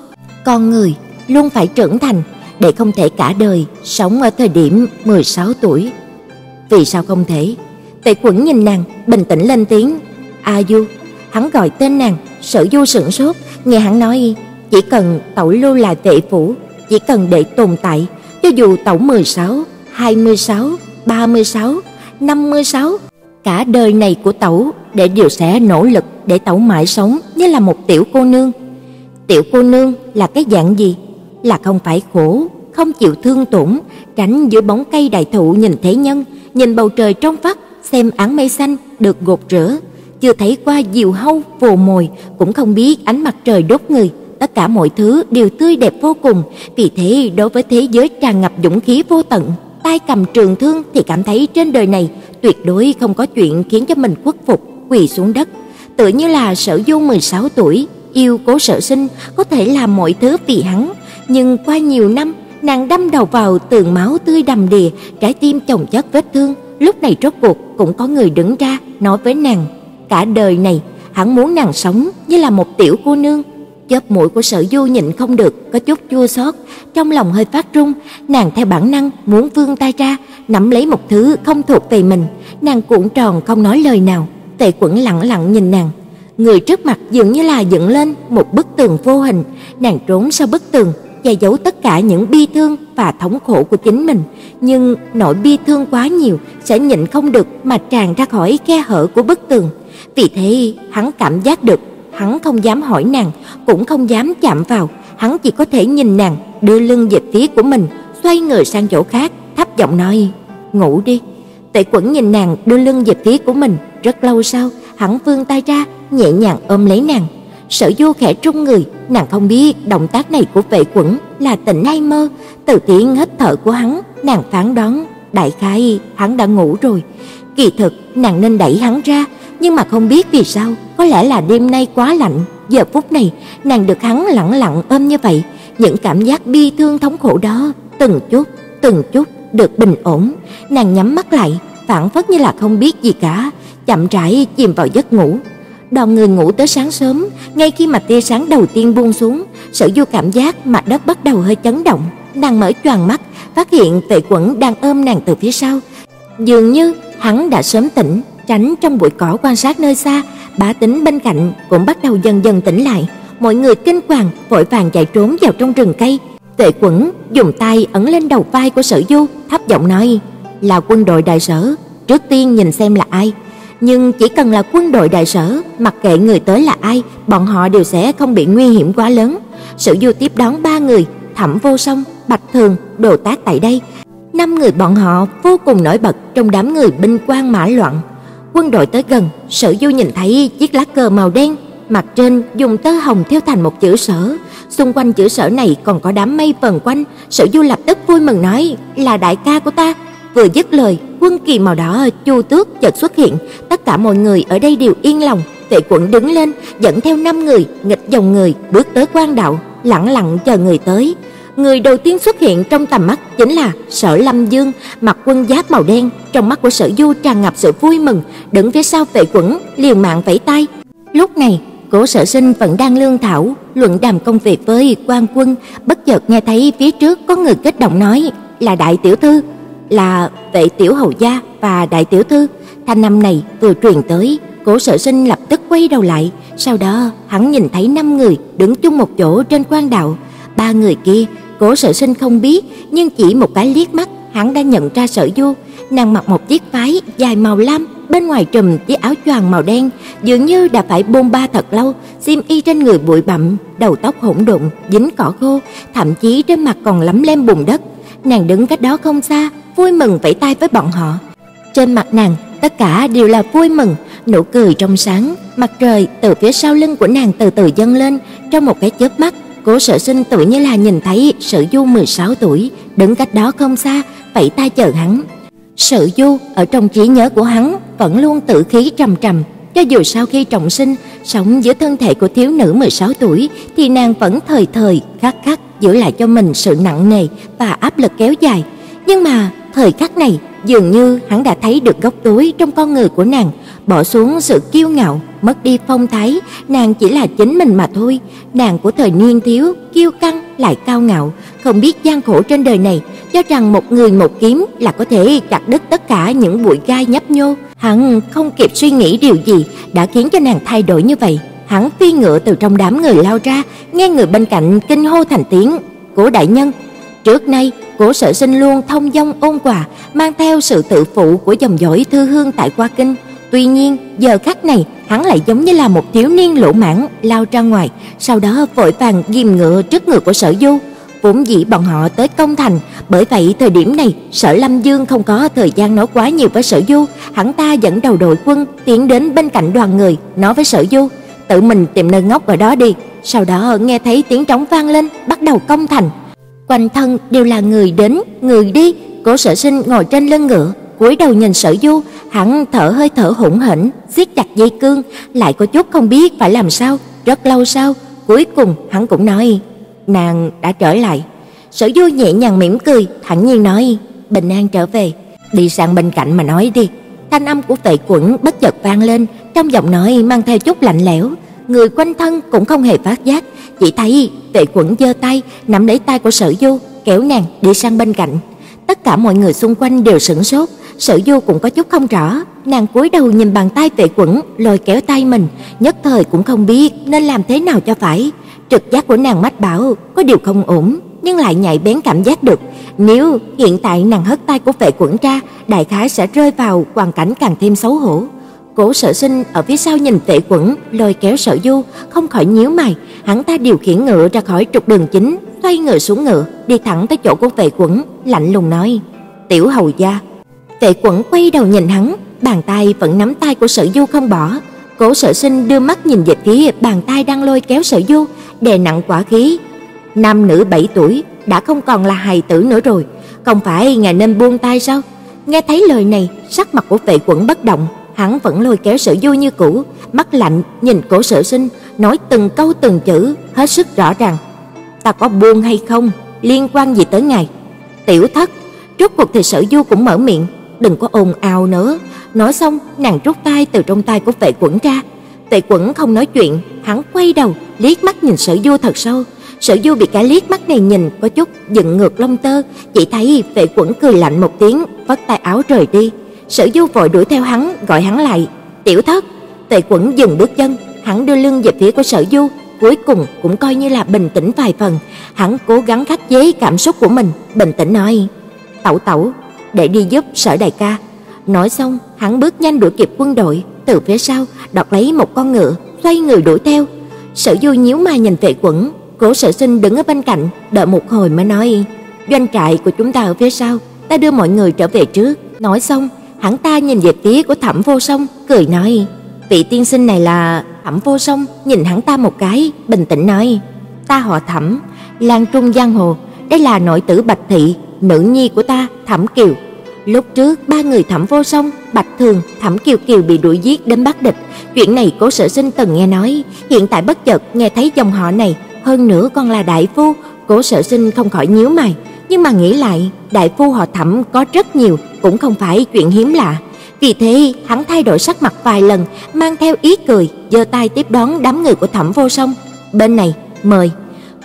Con người luôn phải trưởng thành, để không thể cả đời sống ở thời điểm 16 tuổi. Vì sao không thể? Tề Quẩn nhìn nàng, bình tĩnh lên tiếng, "A Du." Hắn gọi tên nàng, Sở Du sững sốt, nghe hắn nói, "Chỉ cần tẩu lưu lại vệ phủ, chỉ cần để tồn tại, cho dù tẩu 16, 26, 36, 56, cả đời này của tẩu để đều sẽ nỗ lực để tẩu mãi sống như là một tiểu cô nương. Tiểu cô nương là cái dạng gì? Là không phải khổ, không chịu thương tổn, tránh dưới bóng cây đại thụ nhìn thế nhân, nhìn bầu trời trong vắt, xem áng mây xanh được gột rửa, chưa thấy qua diều hâu vồ mồi, cũng không biết ánh mặt trời đốt người, tất cả mọi thứ đều tươi đẹp vô cùng, vì thế đối với thế giới tràn ngập dũng khí vô tận, tay cầm trường thương thì cảm thấy trên đời này tuyệt đối không có chuyện khiến cho mình khuất phục, quỳ xuống đất. Tự như là Sở Du 16 tuổi, yêu Cố Sở Sinh, có thể làm mọi thứ vì hắn, nhưng qua nhiều năm, nàng đâm đầu vào tường máu tươi đầm đìa, trái tim chồng chất vết thương, lúc này rốt cuộc cũng có người đứng ra nói với nàng, cả đời này hắn muốn nàng sống như là một tiểu cô nương. Chớp mũi của Sở Du nhịn không được, có chút chua xót, trong lòng hơi phát run, nàng theo bản năng muốn vươn tay ra, nắm lấy một thứ không thuộc về mình, nàng cuộn tròn không nói lời nào. Tề Quẩn lặng lặng nhìn nàng, người trước mặt dường như là dựng lên một bức tường vô hình, nàng trốn sau bức tường, che giấu tất cả những bi thương và thống khổ của chính mình, nhưng nỗi bi thương quá nhiều sẽ nhịn không được mà tràn ra khỏi khe hở của bức tường. Vì thế, hắn cảm giác được, hắn không dám hỏi nàng, cũng không dám chạm vào, hắn chỉ có thể nhìn nàng đưa lưng về phía của mình, xoay người sang chỗ khác, thấp giọng nói: "Ngủ đi." Tệ Quẩn nhìn nàng đưa lưng về phía của mình, rất lâu sau, hắn vươn tay ra, nhẹ nhàng ôm lấy nàng. Sở Du khẽ run người, nàng không biết động tác này của Vệ Quẩn là tỉnh hay mơ, từ tiếng hít thở của hắn, nàng phán đoán, đại khái hắn đã ngủ rồi. Kỳ thực, nàng nên đẩy hắn ra, nhưng mà không biết vì sao, có lẽ là đêm nay quá lạnh, giờ phút này nàng được hắn lặng lặng ôm như vậy, những cảm giác bi thương thống khổ đó từng chút, từng chút được bình ổn, nàng nhắm mắt lại, phản phất như là không biết gì cả, chậm rãi chìm vào giấc ngủ. Đoàn người ngủ tới sáng sớm, ngay khi mà tia sáng đầu tiên buông xuống, Sở Du cảm giác mặt đất bắt đầu hơi chấn động, nàng mở choàng mắt, phát hiện Tệ Quẩn đang ôm nàng từ phía sau. Dường như hắn đã sớm tỉnh, tránh trong bụi cỏ quan sát nơi xa, bá tính bên cạnh cũng bắt đầu dần dần tỉnh lại, mọi người kinh hoàng vội vàng chạy trốn vào trong rừng cây. tệ Quẩn dùng tay ấn lên đầu vai của Sở Du, thấp giọng nói: "Là quân đội đại sở, trước tiên nhìn xem là ai." Nhưng chỉ cần là quân đội đại sở, mặc kệ người tới là ai, bọn họ đều sẽ không bị nguy hiểm quá lớn. Sở Du tiếp đón ba người, Thẩm Vô Song, Bạch Thường, Đồ Tác tại đây. Năm người bọn họ vô cùng nổi bật trong đám người binh quan mã loạn. Quân đội tới gần, Sở Du nhìn thấy chiếc lá cờ màu đen, mặt trên dùng tơ hồng thêu thành một chữ sở, xung quanh chữ sở này còn có đám mây vần quanh, Sở Du lập tức vui mừng nói: "Là đại ca của ta." Vừa dứt lời, quân kỳ màu đỏ chu tước chợt xuất hiện, tất cả mọi người ở đây đều yên lòng. vệ Quận đứng lên, dẫn theo năm người, nghịch dòng người bước tới quan đạo, lặng lặng chờ người tới. Người đầu tiên xuất hiện trong tầm mắt chính là Sở Lâm Dương, mặc quân giáp màu đen, trong mắt của Sở Du tràn ngập sự vui mừng, đứng phía sau vệ Quẩn, liều mạng vẫy tay. Lúc này, Cố Sở Sinh vẫn đang lương thảo, luận đàm công việc với quan quân, bất chợt nghe thấy phía trước có người kích động nói, là đại tiểu thư, là vệ tiểu hầu gia và đại tiểu thư. Thanh âm này vừa truyền tới, Cố Sở Sinh lập tức quay đầu lại, sau đó hắn nhìn thấy năm người đứng chung một chỗ trên quan đạo, ba người kia Cố Sở Sinh không biết, nhưng chỉ một cái liếc mắt, hắn đã nhận ra Sở Du, nàng mặc một chiếc váy dài màu lam, bên ngoài trùm chiếc áo choàng màu đen, dường như đã phải bôn ba thật lâu, xiêm y trên người bụi bặm, đầu tóc hỗn độn, dính cỏ khô, thậm chí trên mặt còn lấm lem bùn đất. Nàng đứng cách đó không xa, vui mừng vẫy tay với bọn họ. Trên mặt nàng, tất cả đều là vui mừng, nụ cười trong sáng, mặt trời từ phía sau lưng của nàng từ từ dâng lên, trong một cái chớp mắt, Cố Sở Sinh tự như là nhìn thấy Sử Du 16 tuổi, đứng cách đó không xa, vẫy tay chờ hắn. Sử Du ở trong trí nhớ của hắn vẫn luôn tự khí trầm trầm, cho dù sau khi trọng sinh, sống giữa thân thể của thiếu nữ 16 tuổi thì nàng vẫn thời thời khắc khắc giữ lại cho mình sự nặng nề và áp lực kéo dài. Nhưng mà thời khắc này, dường như hắn đã thấy được góc tối trong con người của nàng, bỏ xuống sự kiêu ngạo, mất đi phong thái, nàng chỉ là chính mình mà thôi. Nàng của thời niên thiếu, kiêu căng lại cao ngạo, không biết gian khổ trên đời này, cho rằng một người một kiếm là có thể chặt đứt tất cả những bụi gai nhấp nhô. Hắn không kịp suy nghĩ điều gì đã khiến cho nàng thay đổi như vậy. Hắn phi ngựa từ trong đám người lao ra, nghe người bên cạnh kinh hô thành tiếng, "Cố đại nhân!" Trước nay, Cố Sở Sinh luôn thông dong ôn hòa, mang theo sự tự phụ của dòng dõi thư hương tại Qua Kinh. Tuy nhiên, giờ khắc này, hắn lại giống như là một thiếu niên lỗ mãng lao ra ngoài, sau đó vội vàng ghim ngựa trước ngựa của Sở Du. Vốn dĩ bọn họ tới công thành, bởi vậy thời điểm này, Sở Lâm Dương không có thời gian nói quá nhiều với Sở Du, hắn ta dẫn đầu đội quân tiến đến bên cạnh đoàn người, nói với Sở Du: "Tự mình tìm nơi ngốc ở đó đi." Sau đó nghe thấy tiếng trống vang lên, bắt đầu công thành. Quanh thân đều là người đến, người đi, Cố Sở Sinh ngồi trên lưng ngựa, cúi đầu nhìn Sở Du, hắn thở hơi thở hỗn hển, siết chặt dây cương, lại có chút không biết phải làm sao, rất lâu sau, cuối cùng hắn cũng nói: "Nàng đã trở lại." Sở Du nhẹ nhàng mỉm cười, thản nhiên nói: "Bình an trở về, đi sang bên cạnh mà nói đi." Thanh âm của Vệ Quẩn bất chợt vang lên, trong giọng nói mang theo chút lạnh lẽo, người quanh thân cũng không hề phát giác, chỉ thấy Vệ Quẩn giơ tay nắm lấy tay của Sở Du, kéo nàng đi sang bên cạnh. Tất cả mọi người xung quanh đều sửng sốt, Sở Du cũng có chút không rõ, nàng cúi đầu nhìn bàn tay Vệ Quẩn lôi kéo tay mình, nhất thời cũng không biết nên làm thế nào cho phải. Trực giác của nàng mách bảo có điều không ổn, nhưng lại nhạy bén cảm giác được, nếu hiện tại nàng hất tay của Vệ Quẩn ra, đại khái sẽ rơi vào hoàn cảnh càng thêm xấu hổ. Cố Sở Sinh ở phía sau nhìn Tệ Quẩn lôi kéo Sở Du, không khỏi nhíu mày, hắn ta điều khiển ngựa ra khỏi trục đường chính, xoay ngựa xuống ngựa, đi thẳng tới chỗ của Tệ Quẩn, lạnh lùng nói: "Tiểu hầu gia." Tệ Quẩn quay đầu nhìn hắn, bàn tay vẫn nắm tay của Sở Du không bỏ. Cố Sở Sinh đưa mắt nhìn về phía bàn tay đang lôi kéo Sở Du, đè nặng quả khí. Nam nữ 7 tuổi đã không còn là hài tử nữa rồi, không phải ngài nên buông tay sao? Nghe thấy lời này, sắc mặt của Vệ Quẩn bất động, hắn vẫn lôi kéo Sở Du như cũ, mắt lạnh nhìn Cố Sở Sinh, nói từng câu từng chữ hết sức rõ ràng. "Ta có buông hay không, liên quan gì tới ngài?" Tiểu Thất, rốt cuộc thì Sở Du cũng mở miệng, "Đừng có ồn ào nữa." Nói xong, nàng rút tay từ trong tay của Vệ Quẩn ra. Vệ Quẩn không nói chuyện, hắn quay đầu, liếc mắt nhìn Sở Du thật sâu. Sở Du bị cái liếc mắt này nhìn có chút dựng ngược lông tơ, chỉ thấy Vệ Quẩn cười lạnh một tiếng, vắt tay áo rời đi. Sở Du vội đuổi theo hắn, gọi hắn lại, "Tiểu Thất." Tề Quẩn dừng bước chân, hắn đưa lưng về phía của Sở Du, cuối cùng cũng coi như là bình tĩnh vài phần, hắn cố gắng khắc chế cảm xúc của mình, bình tĩnh nói: "Tẩu tẩu, để đi giúp Sở đại ca." Nói xong, hắn bước nhanh đuổi kịp quân đội, từ phía sau đoạt lấy một con ngựa, xoay người đuổi theo. Sở Du nhíu mày nhìn Tề Quẩn, Cố Sở Sinh đứng ở bên cạnh, đợi một hồi mới nói: "Doanh trại của chúng ta ở phía sau, ta đưa mọi người trở về trước." Nói xong, hắn ta nhìn về phía của Thẩm Vô Song, cười nói: "Vị tiên sinh này là..." Thẩm Vô Song nhìn hắn ta một cái, bình tĩnh nói: "Ta họ Thẩm, lang Trung giang hồ, đây là nội tử Bạch thị, nữ nhi của ta, Thẩm Kiều." Lúc trước ba người Thẩm Vô Song, Bạch Thường, Thẩm Kiều Kiều bị đuổi giết đến Bắc Địch, chuyện này Cố Sở Sinh từng nghe nói, hiện tại bất chợt nghe thấy dòng họ này, hơn nữa còn là đại phu, Cố Sở Sinh không khỏi nhíu mày, nhưng mà nghĩ lại, đại phu họ Thẩm có rất nhiều, cũng không phải chuyện hiếm lạ. Vì thế, hắn thay đổi sắc mặt vài lần, mang theo ý cười, giơ tay tiếp đón đám người của Thẩm Vô Song. "Bên này, mời."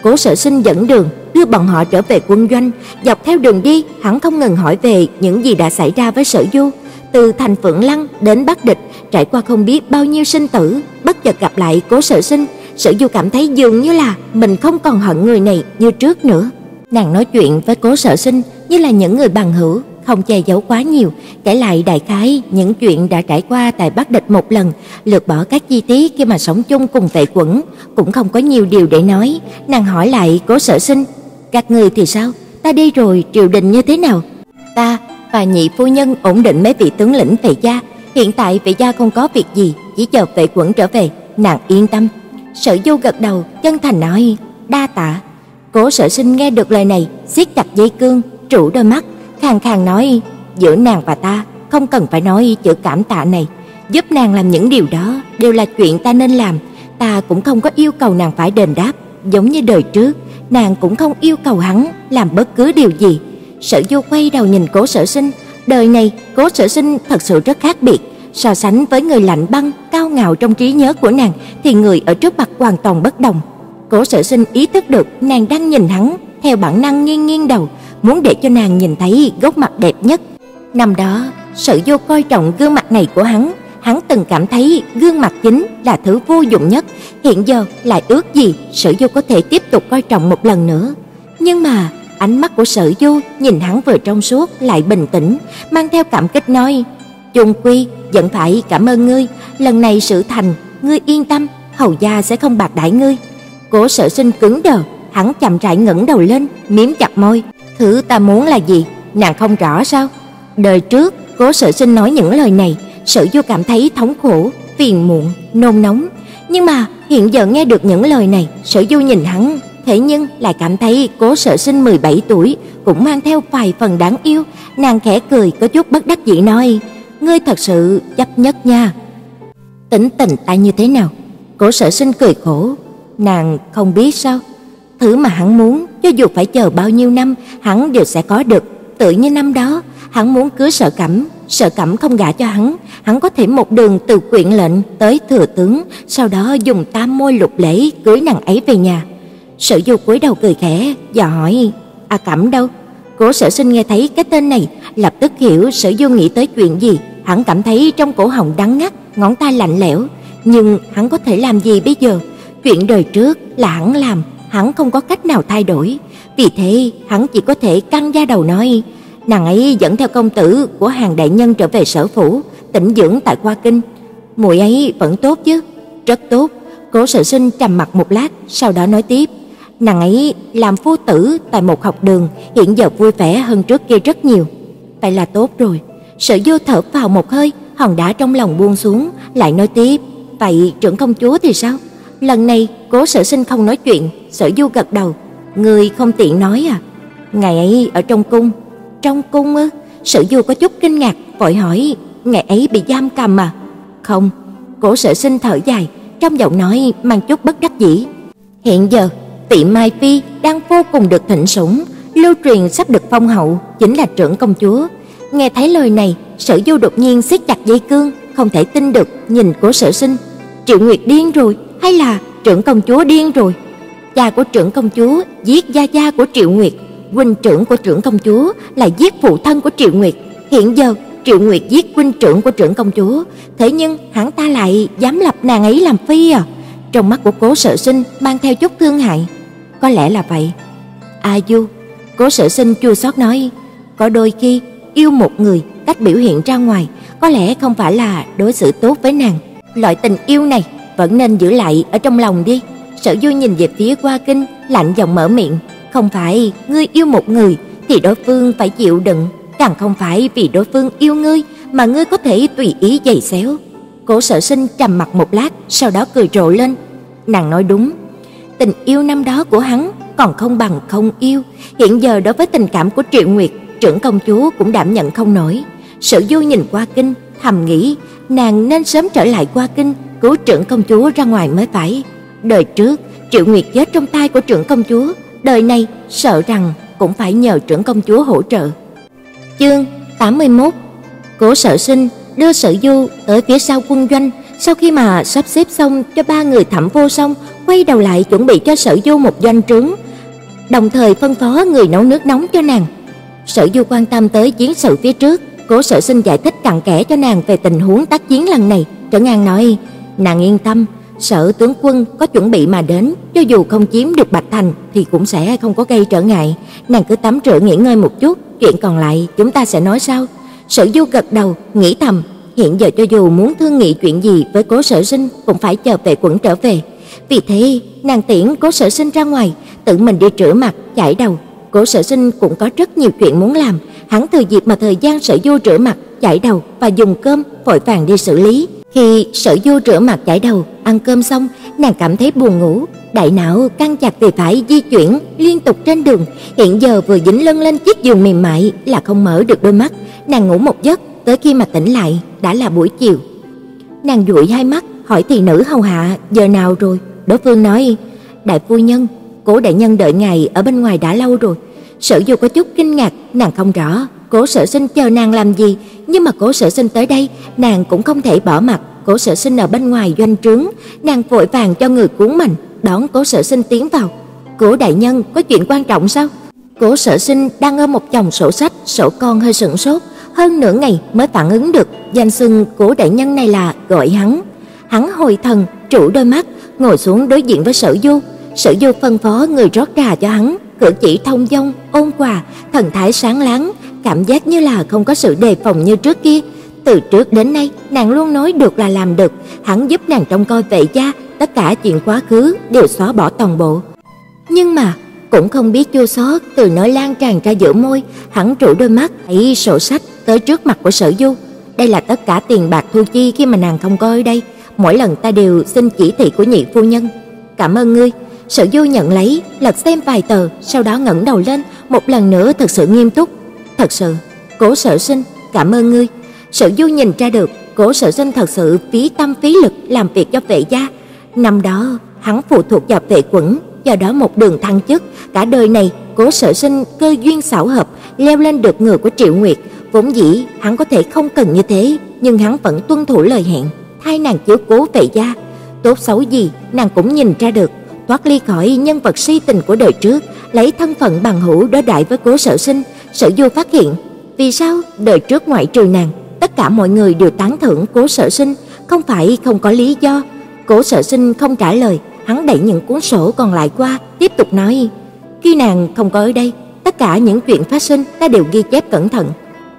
Cố Sở Sinh dẫn đường, đưa bọn họ trở về quân doanh, dọc theo đường đi, hắn không ngừng hỏi về những gì đã xảy ra với Sở Du, từ thành Phượng Lăng đến Bắc Địch, trải qua không biết bao nhiêu sinh tử, bất chợt gặp lại Cố Sở Sinh, Sở Du cảm thấy dường như là mình không còn hận người này như trước nữa. Nàng nói chuyện với Cố Sở Sinh, như là những người bằng hữu, không che giấu quá nhiều, kể lại đại khái những chuyện đã trải qua tại Bắc Địch một lần, lược bỏ các chi tiết khi mà sống chung cùng tệ quẩn, cũng không có nhiều điều để nói. Nàng hỏi lại Cố Sở Sinh, "Các người thì sao? Ta đi rồi, triều đình như thế nào?" "Ta và nhị phu nhân ổn định mấy vị tướng lĩnh vệ gia, hiện tại vệ gia không có việc gì, chỉ chờ vệ quẩn trở về, nàng yên tâm." Sở Du gật đầu, chân thành nói, "Đa tạ." Cố Sở Sinh nghe được lời này, siết chặt dây cương, trụ đôi mắt, khàn khàn nói, giữa nàng và ta không cần phải nói chữ cảm tạ này, giúp nàng làm những điều đó đều là chuyện ta nên làm, ta cũng không có yêu cầu nàng phải đền đáp, giống như đời trước, nàng cũng không yêu cầu hắn làm bất cứ điều gì. Sở Du quay đầu nhìn Cố Sở Sinh, đời này Cố Sở Sinh thật sự rất khác biệt, so sánh với người lạnh băng, cao ngạo trong trí nhớ của nàng thì người ở trước mặt hoàn toàn bất đồng. Cố Sở Sinh ý thức được nàng đang nhìn hắn, theo bản năng nghiêng nghiêng đầu, muốn để cho nàng nhìn thấy góc mặt đẹp nhất. Năm đó, Sở Du coi trọng gương mặt này của hắn, hắn từng cảm thấy gương mặt chính là thứ vô dụng nhất, hiện giờ lại ước gì Sở Du có thể tiếp tục coi trọng một lần nữa. Nhưng mà, ánh mắt của Sở Du nhìn hắn vừa trong suốt lại bình tĩnh, mang theo cảm kích nói: "Chung quy vẫn phải cảm ơn ngươi, lần này sự thành, ngươi yên tâm, hầu gia sẽ không bạc đãi ngươi." Cố Sở Sinh cứng đờ, hắn chậm rãi ngẩng đầu lên, mím chặt môi, "Thứ ta muốn là gì, nàng không rõ sao?" Đời trước, Cố Sở Sinh nói những lời này, Sở Du cảm thấy thống khổ, phiền muộn, nôn nóng, nhưng mà hiện giờ nghe được những lời này, Sở Du nhìn hắn, thế nhưng lại cảm thấy Cố Sở Sinh 17 tuổi cũng mang theo vài phần đáng yêu, nàng khẽ cười có chút bất đắc dĩ nói: "Ngươi thật sự chấp nhất nha." Tính tình ta như thế nào? Cố Sở Sinh cười khổ, nàng không biết sao? Thứ mà hắn muốn, cho dù phải chờ bao nhiêu năm, hắn đều sẽ có được. Tự như năm đó, hắn muốn cưới Sở Cẩm, Sở Cẩm không gả cho hắn, hắn có thể một đường từ quyện lệnh tới thừa tướng, sau đó dùng tam môi lục lễ cưới nàng ấy về nhà. Sở Du cúi đầu cười khẽ, dò hỏi: "A Cẩm đâu?" Cố Sở Sinh nghe thấy cái tên này, lập tức hiểu Sở Du nghĩ tới chuyện gì, hắn cảm thấy trong cổ họng đắng ngắt, ngón tay lạnh lẽo, nhưng hắn có thể làm gì bây giờ? Chuyện đời trước là hắn làm, hắn không có cách nào thay đổi, vì thế hắn chỉ có thể căng da đầu nói: "Nàng ấy dẫn theo công tử của hàng đại nhân trở về sở phủ, tĩnh dưỡng tại Hoa Kinh. Muội ấy vẫn tốt chứ?" "Rất tốt." Cố Sở Sinh trầm mặc một lát, sau đó nói tiếp: "Nàng ấy làm phu tử tại một học đường, hiện giờ vui vẻ hơn trước kia rất nhiều." "Vậy là tốt rồi." Sở Du thở vào một hơi, hòn đá trong lòng buông xuống, lại nói tiếp: "Vậy trưởng công chúa thì sao?" Lần này, Cố Sở Sinh không nói chuyện, Sở Du gật đầu, "Ngươi không tiện nói à?" "Ngày ấy ở trong cung." "Trong cung ư?" Sở Du có chút kinh ngạc, vội hỏi, "Ngày ấy bị giam cầm à?" "Không." Cố Sở Sinh thở dài, trong giọng nói mang chút bất đắc dĩ. Hiện giờ, Tỷ Mai Phi đang vô cùng được thịnh sủng, lưu truyền sắp được phong hậu, chính là trưởng công chúa. Nghe thấy lời này, Sở Du đột nhiên siết chặt dây cương, không thể tin được nhìn Cố Sở Sinh. Triệu Nguyệt điên rồi, hay là trưởng công chúa điên rồi? Cha của trưởng công chúa giết gia gia của Triệu Nguyệt, huynh trưởng của trưởng công chúa lại giết phụ thân của Triệu Nguyệt. Hiện giờ Triệu Nguyệt giết huynh trưởng của trưởng công chúa, thế nhưng hắn ta lại dám lập nàng ấy làm phi à? Trong mắt của Cố Sở Sinh mang theo chút thương hại. Có lẽ là vậy. A Du, Cố Sở Sinh chua xót nói, có đôi khi yêu một người, cách biểu hiện ra ngoài có lẽ không phải là đối xử tốt với nàng. Loại tình yêu này vẫn nên giữ lại ở trong lòng đi. Sở Du nhìn về phía Qua Kinh, lạnh giọng mở miệng, "Không phải ngươi yêu một người thì đối phương phải chịu đựng, càng không phải vì đối phương yêu ngươi mà ngươi có thể tùy ý giày xéo." Cố Sở Sinh trầm mặt một lát, sau đó cười rộ lên. Nàng nói đúng, tình yêu năm đó của hắn còn không bằng không yêu, hiện giờ đối với tình cảm của Triệu Nguyệt, trưởng công chúa cũng đảm nhận không nổi. Sở Du nhìn qua kinh, thầm nghĩ, nàng nên sớm trở lại qua kinh, cứu trưởng công chúa ra ngoài mới phải. Đời trước, Triệu Nguyệt chết trong tay của trưởng công chúa, đời này sợ rằng cũng phải nhờ trưởng công chúa hỗ trợ. Chương 81. Cố Sở Sinh đưa Sở Du tới phía sau quân doanh, sau khi mà sắp xếp xong cho ba người Thẩm Vô xong quay đầu lại chuẩn bị cho Sở Du một doanh trướng, đồng thời phân phó người nấu nước nóng cho nàng. Sở Du quan tâm tới chiến sự phía trước, Cố Sở Sinh giải thích cặn kẽ cho nàng về tình huống tác chiến lần này, Trấn An nói: "Nàng yên tâm, Sở tướng quân có chuẩn bị mà đến, cho dù không chiếm được Bạch Thành thì cũng sẽ không có gây trở ngại, nàng cứ tắm rửa nghỉ ngơi một chút, chuyện còn lại chúng ta sẽ nói sau. Sở Du gật đầu, nghĩ thầm, hiện giờ cho dù muốn thương nghị chuyện gì với Cố Sở Sinh cũng phải chờ về quẩn trở về. Vì thế, nàng tiễn Cố Sở Sinh ra ngoài, tự mình đi rửa mặt, chải đầu. Cố Sở Sinh cũng có rất nhiều chuyện muốn làm, hắn thừa dịp mà thời gian Sở Du rửa mặt, chải đầu và dùng cơm vội vàng đi xử lý. Khi Sở Du rửa mặt chải đầu, ăn cơm xong, nàng cảm thấy buồn ngủ, đại não căng chặt vì phải di chuyển liên tục trên đường, hiện giờ vừa dính lưng lên chiếc giường mềm mại là không mở được đôi mắt, nàng ngủ một giấc, tới khi mà tỉnh lại đã là buổi chiều. Nàng dụi hai mắt, hỏi thị nữ hầu hạ giờ nào rồi, đối phương nói: "Đại phu nhân, Cố đại nhân đợi ngài ở bên ngoài đã lâu rồi." Sở Du có chút kinh ngạc, nàng không rõ. Cố Sở Sinh chờ nàng làm gì, nhưng mà Cố Sở Sinh tới đây, nàng cũng không thể bỏ mặc. Cố Sở Sinh ở bên ngoài doanh trướng, nàng vội vàng cho người cuốn mình, đón Cố Sở Sinh tiến vào. "Cố đại nhân, có chuyện quan trọng sao?" Cố Sở Sinh đang ôm một chồng sổ sách, sổ con hơi sững sốt, hơn nửa ngày mới phản ứng được danh xưng Cố đại nhân này là gọi hắn. Hắn hồi thần, trụ đôi mắt, ngồi xuống đối diện với Sở Du. Sở Du phân phó người rót trà cho hắn, cử chỉ thông dong, ôn hòa, thần thái sáng láng, cảm giác như là không có sự đề phòng như trước kia. Từ trước đến nay, nàng luôn nói được là làm được, hắn giúp nàng trông coi vệ gia, tất cả chuyện quá khứ đều xóa bỏ toàn bộ. Nhưng mà, cũng không biết chua xót từ nỗi lan tràn ra giữa môi, hắn trụ đôi mắt, thấy sổ sách tới trước mặt của Sở Du. Đây là tất cả tiền bạc thu chi khi mà nàng không có đây, mỗi lần ta đều xin chỉ thị của nhị phu nhân. Cảm ơn ngươi. Sở Du nhận lấy, lật xem vài tờ, sau đó ngẩng đầu lên, một lần nữa thật sự nghiêm túc. Thật sự, Cố Sở Sinh, cảm ơn ngươi. Sở Du nhìn ra được, Cố Sở Sinh thật sự phí tâm phí lực làm việc cho vệ gia. Năm đó, hắn phụ thuộc vào vệ quẩn, do đó một đường thăng chức, cả đời này Cố Sở Sinh cơ duyên xảo hợp leo lên được ngựa của Triệu Nguyệt, vốn dĩ hắn có thể không cần như thế, nhưng hắn vẫn tuân thủ lời hẹn, thay nàng chiếu cố vệ gia. Tốt xấu gì, nàng cũng nhìn ra được, thoát ly khỏi nhân vật si tình của đời trước, lấy thân phận bằng hữu đối đại với Cố Sở Sinh, Sở Du phát hiện, vì sao đời trước ngoại trừ nàng, tất cả mọi người đều tán thưởng Cố Sở Sinh, không phải không có lý do. Cố Sở Sinh không trả lời, hắn đẩy những cuốn sổ còn lại qua, tiếp tục nói: "Khi nàng không có ở đây, tất cả những chuyện phát sinh ta đều ghi chép cẩn thận.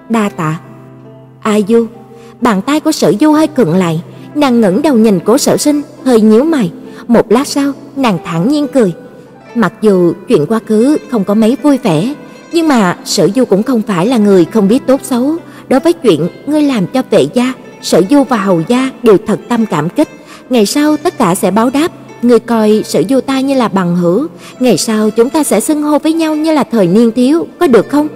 Đa tạ." A Du, bàn tay của Sở Du hơi cứng lại, nàng ngẩng đầu nhìn Cố Sở Sinh, hơi nhíu mày. Một lát sau, nàng thản nhiên cười. Mặc dù chuyện quá khứ không có mấy vui vẻ, nhưng mà Sở Du cũng không phải là người không biết tốt xấu, đối với chuyện ngươi làm cho vệ gia, Sở Du và Hầu gia đều thật tâm cảm kích, ngày sau tất cả sẽ báo đáp, ngươi coi Sở Du ta như là bằng hữu, ngày sau chúng ta sẽ xưng hô với nhau như là thời niên thiếu, có được không?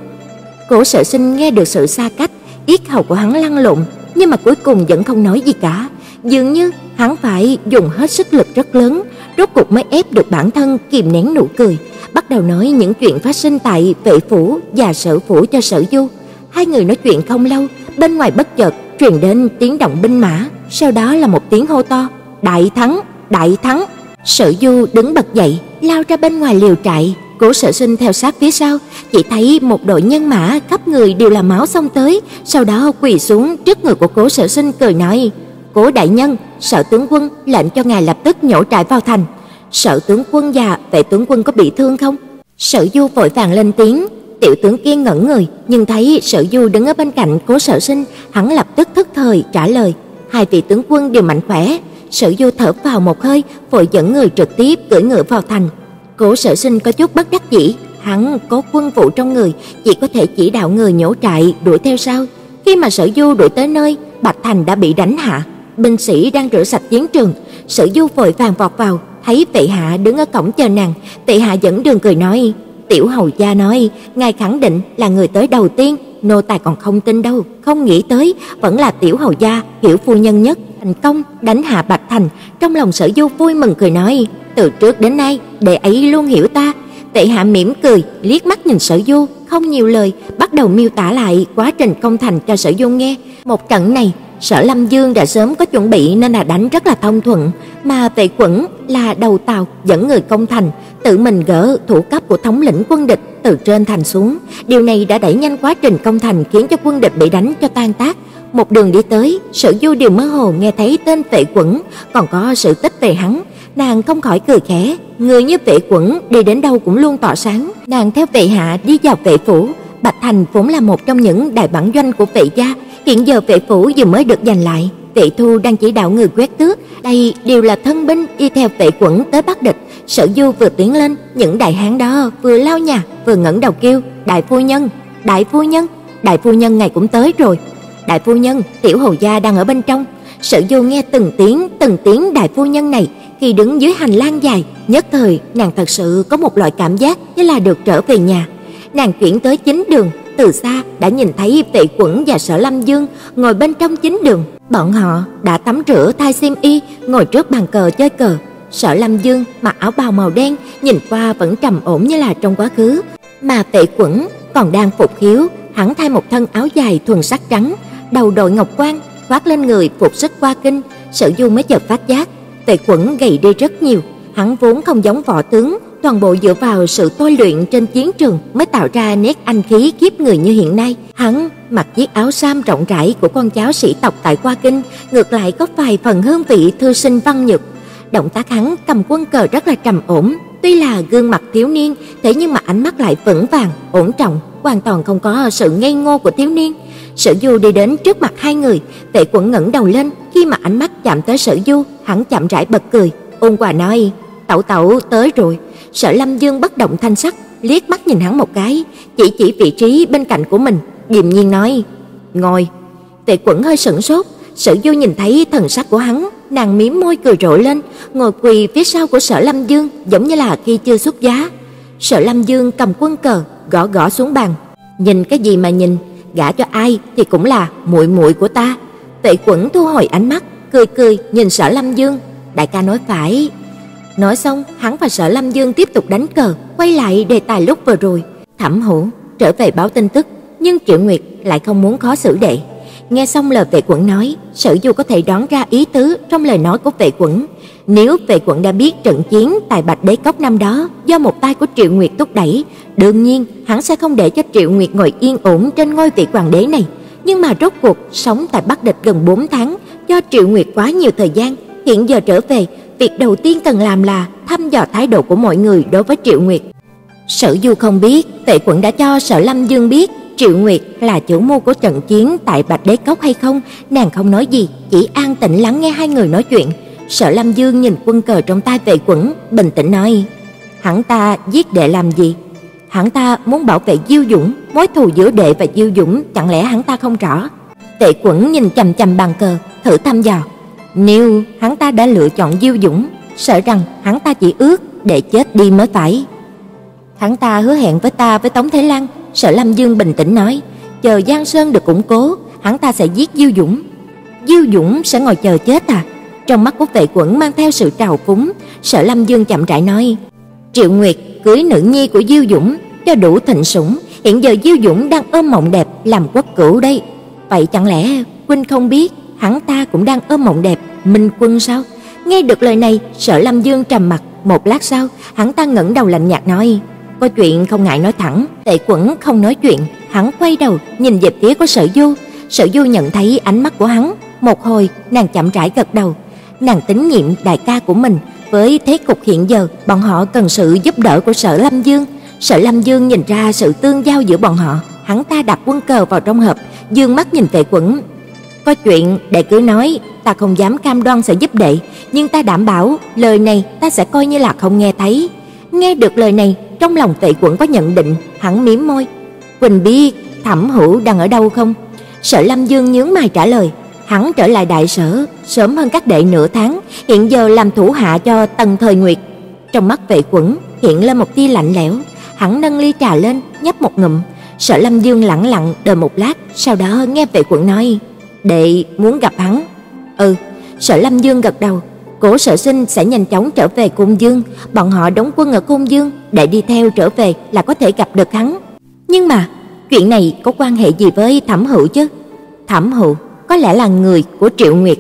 Cổ Sở Sinh nghe được sự xa cách, yết hầu của hắn lăn lộn, nhưng mà cuối cùng vẫn không nói gì cả, dường như hắn phải dùng hết sức lực rất lớn, rốt cục mới ép được bản thân kìm nén nụ cười, bắt đầu nói những chuyện phát sinh tại vệ phủ và sở phủ cho Sở Du. Hai người nói chuyện không lâu, bên ngoài bất chợt truyền đến tiếng động binh mã, sau đó là một tiếng hô to, "Đại thắng, đại thắng!" Sở Du đứng bật dậy, lao ra bên ngoài liều trại, Cố Sở Sinh theo sát phía sau, chỉ thấy một đội nhân mã khắp người đều là máu xông tới, sau đó quỳ xuống trước người của Cố Sở Sinh cười nói: "Cố đại nhân, Sở tướng quân lệnh cho ngài lập tức nhổ trại vào thành." "Sở tướng quân già, vệ tướng quân có bị thương không?" Sở Du vội vàng lên tiếng, tiểu tướng kia ngẩn người, nhưng thấy Sở Du đứng ở bên cạnh Cố Sở Sinh, hắn lập tức thức thời trả lời: "Hai vị tướng quân đều mạnh khỏe." Sở Du thở vào một hơi, vội dẫn người trực tiếp cưỡi ngựa vào thành. Cố Sở Sinh có chút bất đắc dĩ, hắn có quân vụ trong người, chỉ có thể chỉ đạo người nhổ trại đuổi theo sau. Khi mà Sở Du đuổi tới nơi, Bạch Thành đã bị đánh hạ, binh sĩ đang rửa sạch chiến trường, Sở Du vội vàng vọt vào, thấy Tệ Hạ đứng ở cổng chờ nàng, Tệ Hạ dẫn đường cười nói: "Tiểu hầu gia nói, ngài khẳng định là người tới đầu tiên, nô tài còn không tin đâu, không nghĩ tới vẫn là tiểu hầu gia, hiểu phu nhân nhất, thành công đánh hạ Bạch Thành." Trong lòng Sở Du vui mừng cười nói: "Từ trước đến nay, đệ ấy luôn hiểu ta." Tệ Hạ mỉm cười, liếc mắt nhìn Sở Du, không nhiều lời, bắt đầu miêu tả lại quá trình công thành cho Sở Du nghe. Một trận này, Sở Lâm Dương đã sớm có chuẩn bị nên là đánh rất là thông thuận, mà Vệ Quẩn là đầu tàu dẫn người công thành, tự mình gỡ thủ cấp của thống lĩnh quân địch từ trên thành xuống. Điều này đã đẩy nhanh quá trình công thành khiến cho quân địch bị đánh cho tan tác. Một đường đi tới, Sở Du đều mơ hồ nghe thấy tên Vệ Quẩn, còn có sự tích về hắn, nàng không khỏi cười khẽ, người như Vệ Quẩn đi đến đâu cũng luôn tỏa sáng. Nàng theo Vệ hạ đi vào vệ phủ, Bạch Thành vốn là một trong những đại bản doanh của vệ gia, hiện giờ vệ phủ vừa mới được giành lại, vệ thu đang chỉ đạo người quét tước, đây đều là thân binh đi theo vệ quẩn tới bắt địch. Sở Du vừa tiến lên, những đại hán đó vừa lao nhà, vừa ngẩng đầu kêu, "Đại phu nhân, đại phu nhân, đại phu nhân ngày cũng tới rồi." "Đại phu nhân, tiểu hầu gia đang ở bên trong." Sở Du nghe từng tiếng, từng tiếng đại phu nhân này, khi đứng dưới hành lang dài, nhất thời nàng thật sự có một loại cảm giác như là được trở về nhà. Nàng chuyển tới chính đường, từ xa đã nhìn thấy Vệ Quẩn và Sở Lâm Dương ngồi bên trong chính đường. Bọn họ đã tắm rửa thay xiêm y, ngồi trước bàn cờ chơi cờ. Sở Lâm Dương mặc áo bào màu đen, nhìn qua vẫn trầm ổn như là trong quá khứ, mà Vệ Quẩn còn đang phục hiếu, hắn thay một thân áo dài thuần sắc trắng, đầu đội ngọc quan, khoác lên người phục sức qua kinh, Sở Du mới chợt phát giác, Vệ Quẩn gầy đi rất nhiều, hắn vốn không giống võ tướng, toàn bộ dựa vào sự tôi luyện trên chiến trường mới tạo ra nét anh khí kiếp người như hiện nay. Hắn mặc chiếc áo sam rộng rãi của con cháu sĩ tộc tại Hoa Kinh, ngược lại có vài phần hương vị thư sinh văn nhược. Động tác hắn cầm quân cờ rất là trầm ổn, tuy là gương mặt thiếu niên, thế nhưng mà ánh mắt lại vững vàng, ổn trọng, hoàn toàn không có sự ngây ngô của thiếu niên. Sở Du đi đến trước mặt hai người, Vệ Quẩn ngẩng đầu lên, khi mà ánh mắt chạm tới Sở Du, hắn chậm rãi bật cười, ôn hòa nói: "Tẩu tẩu tới rồi." Sở Lâm Dương bất động thanh sắc, liếc mắt nhìn hắn một cái, chỉ chỉ vị trí bên cạnh của mình, điềm nhiên nói: "Ngồi." Tệ Quẩn hơi sững sốt, Sở Du nhìn thấy thần sắc của hắn, nàng mím môi cười rộ lên, ngồi quỳ phía sau của Sở Lâm Dương, giống như là khi chưa xuất giá. Sở Lâm Dương cầm quân cờ, gõ gõ xuống bàn. Nhìn cái gì mà nhìn, gả cho ai thì cũng là muội muội của ta. Tệ Quẩn thu hồi ánh mắt, cười cười nhìn Sở Lâm Dương, đại ca nói phải. Nói xong, hắn và Sở Lâm Dương tiếp tục đánh cờ, quay lại đề tài lúc vừa rồi. Thẩm Hữu trở về báo tin tức, nhưng Triệu Nguyệt lại không muốn khó xử đệ. Nghe xong lời Vệ Quẩn nói, Sở Du có thể đoán ra ý tứ trong lời nói của Vệ Quẩn. Nếu Vệ Quẩn đã biết trận chiến tại Bạch Đế Cốc năm đó do một tay của Triệu Nguyệt thúc đẩy, đương nhiên hắn sẽ không để cho Triệu Nguyệt ngồi yên ổn trên ngôi vị hoàng đế này. Nhưng mà rốt cuộc sống tại Bắc Địch gần 4 tháng, do Triệu Nguyệt quá nhiều thời gian, hiện giờ trở về, việc đầu tiên cần làm là thăm dò thái độ của mọi người đối với Triệu Nguyệt. Sở Du không biết, Tệ Quận đã cho Sở Lâm Dương biết Triệu Nguyệt là chủ mưu của trận chiến tại Bạch Đế Cốc hay không, nàng không nói gì, chỉ an tĩnh lắng nghe hai người nói chuyện. Sở Lâm Dương nhìn quân cờ trong tay Tệ Quẩn, bình tĩnh nói: "Hắn ta giết đệ làm gì? Hắn ta muốn bảo vệ Diêu Dũng, mối thù giữa đệ và Diêu Dũng chẳng lẽ hắn ta không rõ?" Tệ Quẩn nhìn chằm chằm bàn cờ, thử thăm dò. Nếu hắn ta đã lựa chọn Diêu Dũng, sợ rằng hắn ta chỉ ước để chết đi mới phải. Hắn ta hứa hẹn với ta với Tống Thế Lan, Sở Lâm Dương bình tĩnh nói, chờ Giang Sơn được củng cố, hắn ta sẽ giết Diêu Dũng. Diêu Dũng sẽ ngồi chờ chết à? Trong mắt của Vệ Quẩn mang theo sự trào phúng, Sở Lâm Dương chậm rãi nói, Triệu Nguyệt cưới nữ nhi của Diêu Dũng cho đủ thịnh sủng, hiện giờ Diêu Dũng đang ôm mộng đẹp làm quốc cửu đây. Vậy chẳng lẽ huynh không biết hắn ta cũng đang ôm mộng đẹp Minh Quân sao? Nghe được lời này, Sở Lâm Dương trầm mặt, một lát sau, hắn ta ngẩng đầu lạnh nhạt nói: "Có chuyện không ngại nói thẳng." Tệ Quẩn không nói chuyện, hắn quay đầu nhìn về phía của Sở Du. Sở Du nhận thấy ánh mắt của hắn, một hồi nàng chậm rãi gật đầu. Nàng tín nhiệm đại ca của mình, với thế cục hiện giờ, bọn họ cần sự giúp đỡ của Sở Lâm Dương. Sở Lâm Dương nhìn ra sự tương giao giữa bọn họ, hắn ta đặt quân cờ vào trong hộp, dương mắt nhìn Tệ Quẩn, có chuyện đệ cứ nói, ta không dám cam đoan sẽ giúp đệ, nhưng ta đảm bảo lời này ta sẽ coi như là không nghe thấy. Nghe được lời này, trong lòng Tệ Quẩn có nhận định, hắn mím môi. Quỳnh biết Thẩm Hữu đang ở đâu không? Sở Lâm Dương nhướng mày trả lời, hắn trở lại đại sở sớm hơn các đệ nửa tháng, hiện giờ làm thủ hạ cho Tần Thời Nguyệt. Trong mắt Vệ Quẩn hiện lên một tia lạnh lẽo, hắn nâng ly trà lên, nhấp một ngụm. Sở Lâm Dương lặng lặng đợi một lát, sau đó nghe Vệ Quẩn nói: đệ muốn gặp hắn. Ừ, Sở Lâm Dương gật đầu, Cố Sở Sinh sẽ nhanh chóng trở về Cung Dương, bọn họ đóng quân ở Cung Dương, để đi theo trở về là có thể gặp được hắn. Nhưng mà, chuyện này có quan hệ gì với Thẩm Hữu chứ? Thẩm Hữu có lẽ là người của Triệu Nguyệt.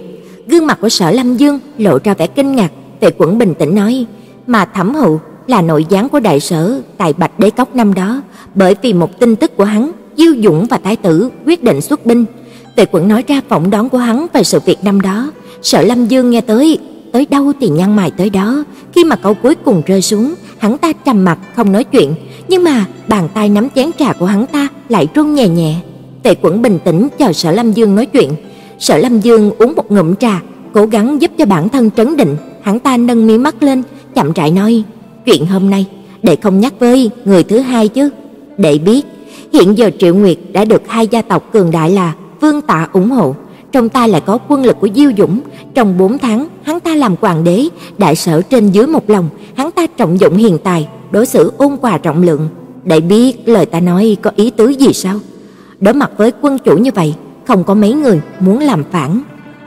Gương mặt của Sở Lâm Dương lộ ra vẻ kinh ngạc, Tề Quẩn bình tĩnh nói, mà Thẩm Hữu là nội gián của đại sở tại Bạch Đế Cốc năm đó, bởi vì một tin tức của hắn, Diêu Dũng và thái tử quyết định xuất binh, Tề Quẩn nói ra phỏng đoán của hắn về sự việc năm đó, sở Lâm Dương nghe tới, tới đâu thì nhăn mày tới đó, khi mà câu cuối cùng rơi xuống, hắn ta trầm mặt không nói chuyện, nhưng mà bàn tay nắm chén trà của hắn ta lại run nhẹ nhẹ. Tề Quẩn bình tĩnh chờ Sở Lâm Dương nói chuyện. Sở Lâm Dương uống một ngụm trà, cố gắng giúp cho bản thân trấn định, hắn ta nâng mí mắt lên, chậm rãi nói: "Chuyện hôm nay, để không nhắc với người thứ hai chứ? để biết, hiện giờ Triệu Nguyệt đã được hai gia tộc cường đại là Vương Tạ ủng hộ, trong tay lại có quân lực của Diêu Dũng, trong 4 tháng hắn ta làm hoàng đế, đại sở trên dưới một lòng, hắn ta trọng dụng hiền tài, đối xử ôn hòa trọng lượng. đại biết lời ta nói có ý tứ gì sao? Đối mặt với quân chủ như vậy, không có mấy người muốn làm phản.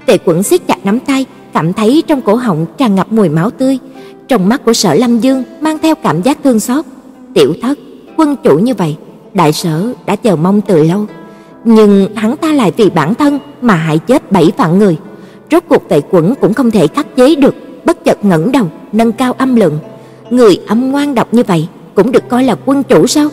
Tề Quẩn siết chặt nắm tay, cảm thấy trong cổ họng tràn ngập mùi máu tươi. Trong mắt của Sở Lâm Dương mang theo cảm giác thương xót. Tiểu thất, quân chủ như vậy, đại sở đã chờ mong từ lâu. Nhưng hắn ta lại vì bản thân mà hại chết bảy vạn người. Rốt cuộc Tệ Quẩn cũng không thể khắc chế được, bất chợt ngẩng đầu, nâng cao âm lượng. Người âm ngoan độc như vậy cũng được coi là quân chủ sao?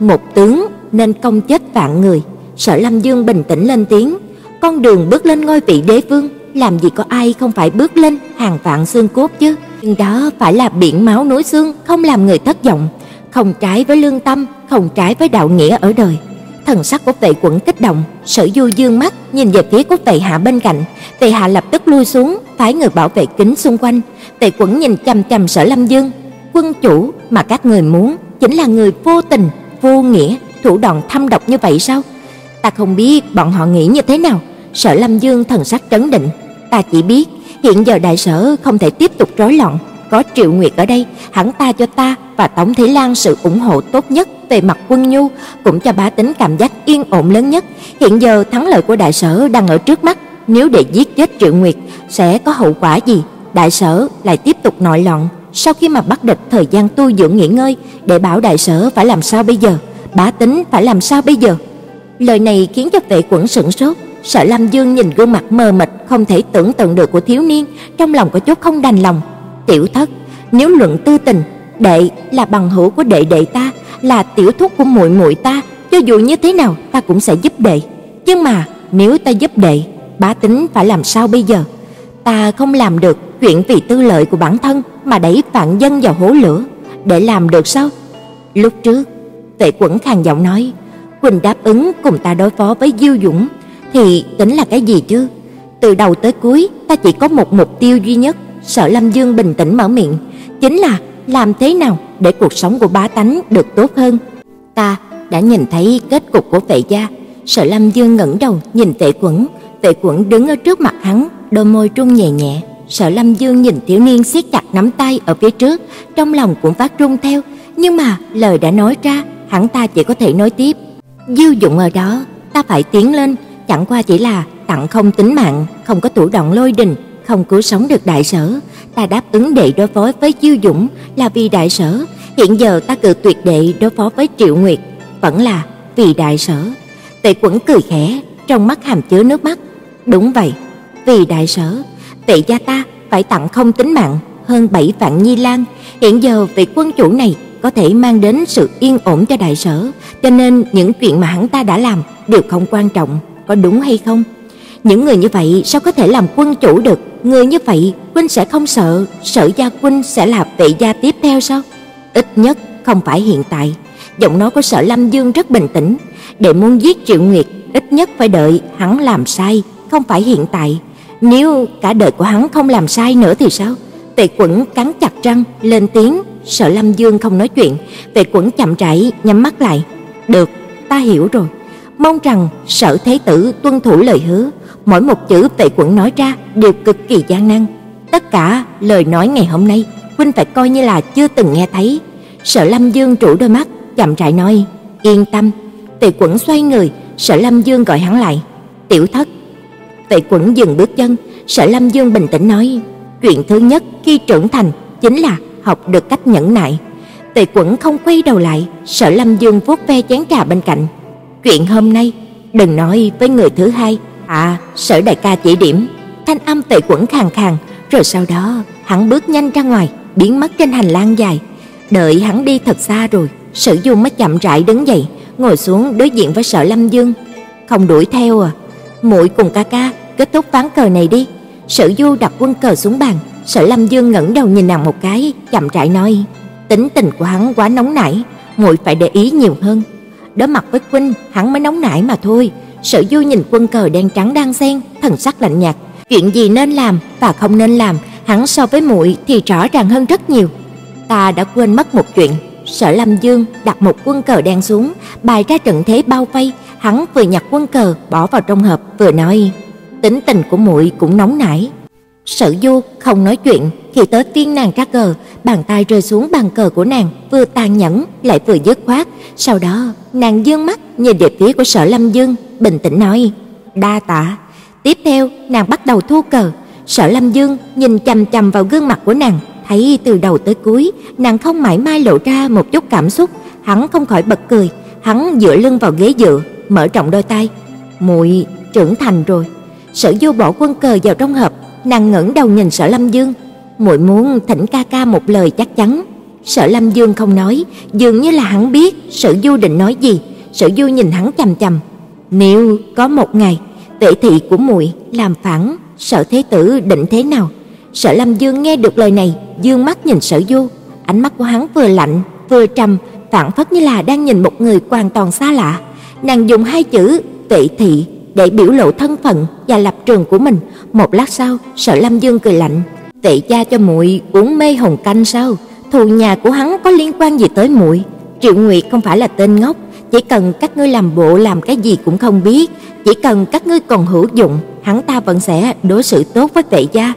Một tướng nên công chết vạn người. Sở Lâm Dương bình tĩnh lên tiếng, con đường bước lên ngôi vị đế vương, làm gì có ai không phải bước lên hàng vạn xương cốt chứ? Nhưng đó phải là biển máu núi xương, không làm người thất vọng, không trái với lương tâm, không trái với đạo nghĩa ở đời. Thần sắc của Tệ Quẩn kích động, Sở Du dương mắt nhìn về phía của Tệ Hạ bên cạnh, Tệ Hạ lập tức lui xuống, phái người bảo vệ kính xung quanh. Tệ Quẩn nhìn chằm chằm Sở Lâm Dương, quân chủ mà các người muốn chính là người vô tình, vô nghĩa, thủ đoạn thâm độc như vậy sao? Ta không biết bọn họ nghĩ như thế nào. Sở Lâm Dương thần sắc trấn định, ta chỉ biết hiện giờ đại sở không thể tiếp tục rối loạn, có Triệu Nguyệt ở đây, hắn ta cho ta và Tổng Thế Lan sự ủng hộ tốt nhất về mặt quân nhu, cũng cho bá tính cảm giác yên ổn lớn nhất. Hiện giờ thắng lợi của đại sở đang ở trước mắt, nếu để giết chết Triệu Nguyệt sẽ có hậu quả gì? Đại sở lại tiếp tục nội loạn, sau khi mà bắt địch thời gian tu dưỡng nghỉ ngơi, để bảo đại sở phải làm sao bây giờ? Bá tính phải làm sao bây giờ? Lời này khiến cho vệ quẩn sững sốt, Sở Lâm Dương nhìn gương mặt mờ mịt không thể tưởng tượng được của thiếu niên, trong lòng có chút không đành lòng. "Tiểu thất, nếu luận tư tình, đệ là bằng hữu của đệ đệ ta, là tiểu thúc của muội muội ta, cho dù như thế nào ta cũng sẽ giúp đệ. Nhưng mà nếu ta giúp đệ, bá tính phải làm sao bây giờ? Ta không làm được chuyện vì tư lợi của bản thân mà đẩy vạn dân vào hố lửa, để làm được sao?" Lúc trước, Vệ Quẩn khàn giọng nói, Quỳnh đáp ứng cùng ta đối phó với Diêu Dũng thì tính là cái gì chứ? Từ đầu tới cuối ta chỉ có một mục tiêu duy nhất, Sở Lâm Dương bình tĩnh mở miệng, chính là làm thế nào để cuộc sống của bá tánh được tốt hơn. Ta đã nhìn thấy kết cục của Vệ gia. Sở Lâm Dương ngẩng đầu nhìn Tệ Quẩn, Tệ Quẩn đứng ở trước mặt hắn, đôi môi run nhẹ nhẹ. Sở Lâm Dương nhìn thiếu niên siết chặt nắm tay ở phía trước, trong lòng cũng phát run theo, nhưng mà lời đã nói ra, hắn ta chỉ có thể nói tiếp. Dư dụng ở đó, ta phải tiến lên, chẳng qua chỉ là tặng không tính mạng, không có thủ đoạn lôi đình, không cứu sống được đại sở. Ta đáp ứng đệ đối phó với Diêu Dũng là vì đại sở, hiện giờ ta cự tuyệt đệ đối phó với Triệu Nguyệt, vẫn là vì đại sở. Tệ Quẩn cười khẽ, trong mắt hàm chứa nước mắt. Đúng vậy, vì đại sở, vị gia ta phải tặng không tính mạng hơn bảy vạn nhi lang, hiện giờ vị quân chủ này có thể mang đến sự yên ổn cho đại sở, cho nên những chuyện mà hắn ta đã làm đều không quan trọng, có đúng hay không? Những người như vậy sao có thể làm quân chủ được? Người như vậy, huynh sẽ không sợ Sở Gia huynh sẽ là vệ gia tiếp theo sao? Ít nhất không phải hiện tại. Giọng nói của Sở Lâm Dương rất bình tĩnh, để muốn giết Triệu Nguyệt, ít nhất phải đợi hắn làm sai, không phải hiện tại. Nếu cả đời của hắn không làm sai nữa thì sao? Tề Quẩn cắn chặt răng, lên tiếng, Sở Lâm Dương không nói chuyện, Tề Quẩn chậm rãi nhắm mắt lại. "Được, ta hiểu rồi. Mong rằng Sở Thế tử tuân thủ lời hứa." Mỗi một chữ Tề Quẩn nói ra đều cực kỳ gian nan. Tất cả lời nói ngày hôm nay, huynh phải coi như là chưa từng nghe thấy. Sở Lâm Dương trụ đôi mắt, chậm rãi nói, "Yên tâm." Tề Quẩn xoay người, Sở Lâm Dương gọi hắn lại, "Tiểu thất." Tề Quẩn dừng bước chân, Sở Lâm Dương bình tĩnh nói, "Chuyện thứ nhất khi trưởng thành chính là học được cách nhẫn nại." Tề Quẩn không quay đầu lại, Sở Lâm Dương vuốt ve chén trà bên cạnh. "Chuyện hôm nay đừng nói với người thứ hai." Hạ, Sở đại ca chỉ điểm." Thanh âm Tề Quẩn khàn khàn, rồi sau đó hắn bước nhanh ra ngoài, biến mất trên hành lang dài. Đợi hắn đi thật xa rồi, Sở Du mới chậm rãi đứng dậy, ngồi xuống đối diện với Sở Lâm Dương. "Không đuổi theo à? Muội cùng ca ca kết thúc ván cờ này đi." Sở Du đặt quân cờ xuống bàn, Sở Lâm Dương ngẩng đầu nhìn nàng một cái, chậm rãi nói: tính tình của hắn quá nóng nảy, muội phải để ý nhiều hơn. Đối mặt với huynh, hắn mới nóng nảy mà thôi. Sở Du nhìn quân cờ đen trắng đang xen, thần sắc lạnh nhạt, chuyện gì nên làm và không nên làm, hắn so với muội thì rõ ràng hơn rất nhiều. Ta đã quên mất một chuyện, Sở Lâm Dương đặt một quân cờ đen xuống, bày ra trận thế bao vây, hắn vừa nhặt quân cờ bỏ vào trong hộp, vừa nói: "Tính tình của muội cũng nóng nảy." Sở Du không nói chuyện, khi tới phiên nàng ra cờ, bàn tay rơi xuống bàn cờ của nàng, vừa tàn nhẫn lại vừa dứt khoát, sau đó nàng dương mắt nhìn về phía của Sở Lâm Dương, bình tĩnh nói: "Đa tạ." Tiếp theo, nàng bắt đầu thu cờ. Sở Lâm Dương nhìn chằm chằm vào gương mặt của nàng, thấy từ đầu tới cuối, nàng không mảy may lộ ra một chút cảm xúc, hắn không khỏi bật cười, hắn dựa lưng vào ghế dựa, mở rộng đôi tay. "Muội trưởng thành rồi." Sở Du bỏ quân cờ vào trong hộp, nàng ngẩng đầu nhìn Sở Lâm Dương, "Muội muốn thỉnh ca ca một lời chắc chắn." Sở Lâm Dương không nói, dường như là hắn biết Sở Du định nói gì. Sở Du nhìn hắn chằm chằm, "Nếu có một ngày vệ thị của muội làm phản, Sở thế tử định thế nào?" Sở Lâm Dương nghe được lời này, dương mắt nhìn Sở Du, ánh mắt của hắn vừa lạnh vừa trầm, phản phất như là đang nhìn một người hoàn toàn xa lạ. Nàng dùng hai chữ vệ thị để biểu lộ thân phận và lập trường của mình. Một lát sau, Sở Lâm Dương cười lạnh, "Vệ gia cho muội uống mê hồng canh sao? Thù nhà của hắn có liên quan gì tới muội?" Triệu Nguyệt không phải là tên ngốc, chỉ cần các ngươi làm bộ làm cái gì cũng không biết, chỉ cần các ngươi còn hữu dụng, hắn ta vẫn sẽ đối xử tốt với tệ gia.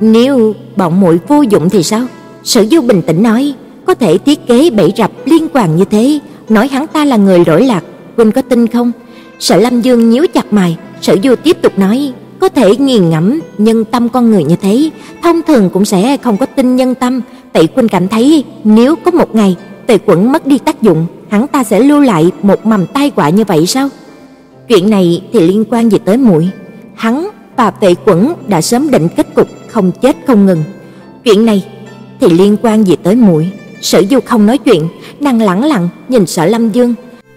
Nếu bọn muội vô dụng thì sao? Sở Du bình tĩnh nói, có thể thiết kế bẫy rập liên quan như thế, nói hắn ta là người lỗi lạc, huynh có tin không? Sở Lâm Dương nhíu chặt mày, Sở Du tiếp tục nói, có thể nghiền ngẫm nhân tâm con người như thế, thông thường cũng sẽ không có tin nhân tâm, vậy huynh cảm thấy nếu có một ngày tệ quẩn mất đi tác dụng, hắn ta sẽ lưu lại một mầm tai họa như vậy sao? Chuyện này thì liên quan gì tới muội? Hắn và Tệ Quẩn đã sớm định kết cục không chết không ngừng. Chuyện này thì liên quan gì tới muội? Sở Du không nói chuyện, nàng lẳng lặng nhìn Sở Lâm Dương.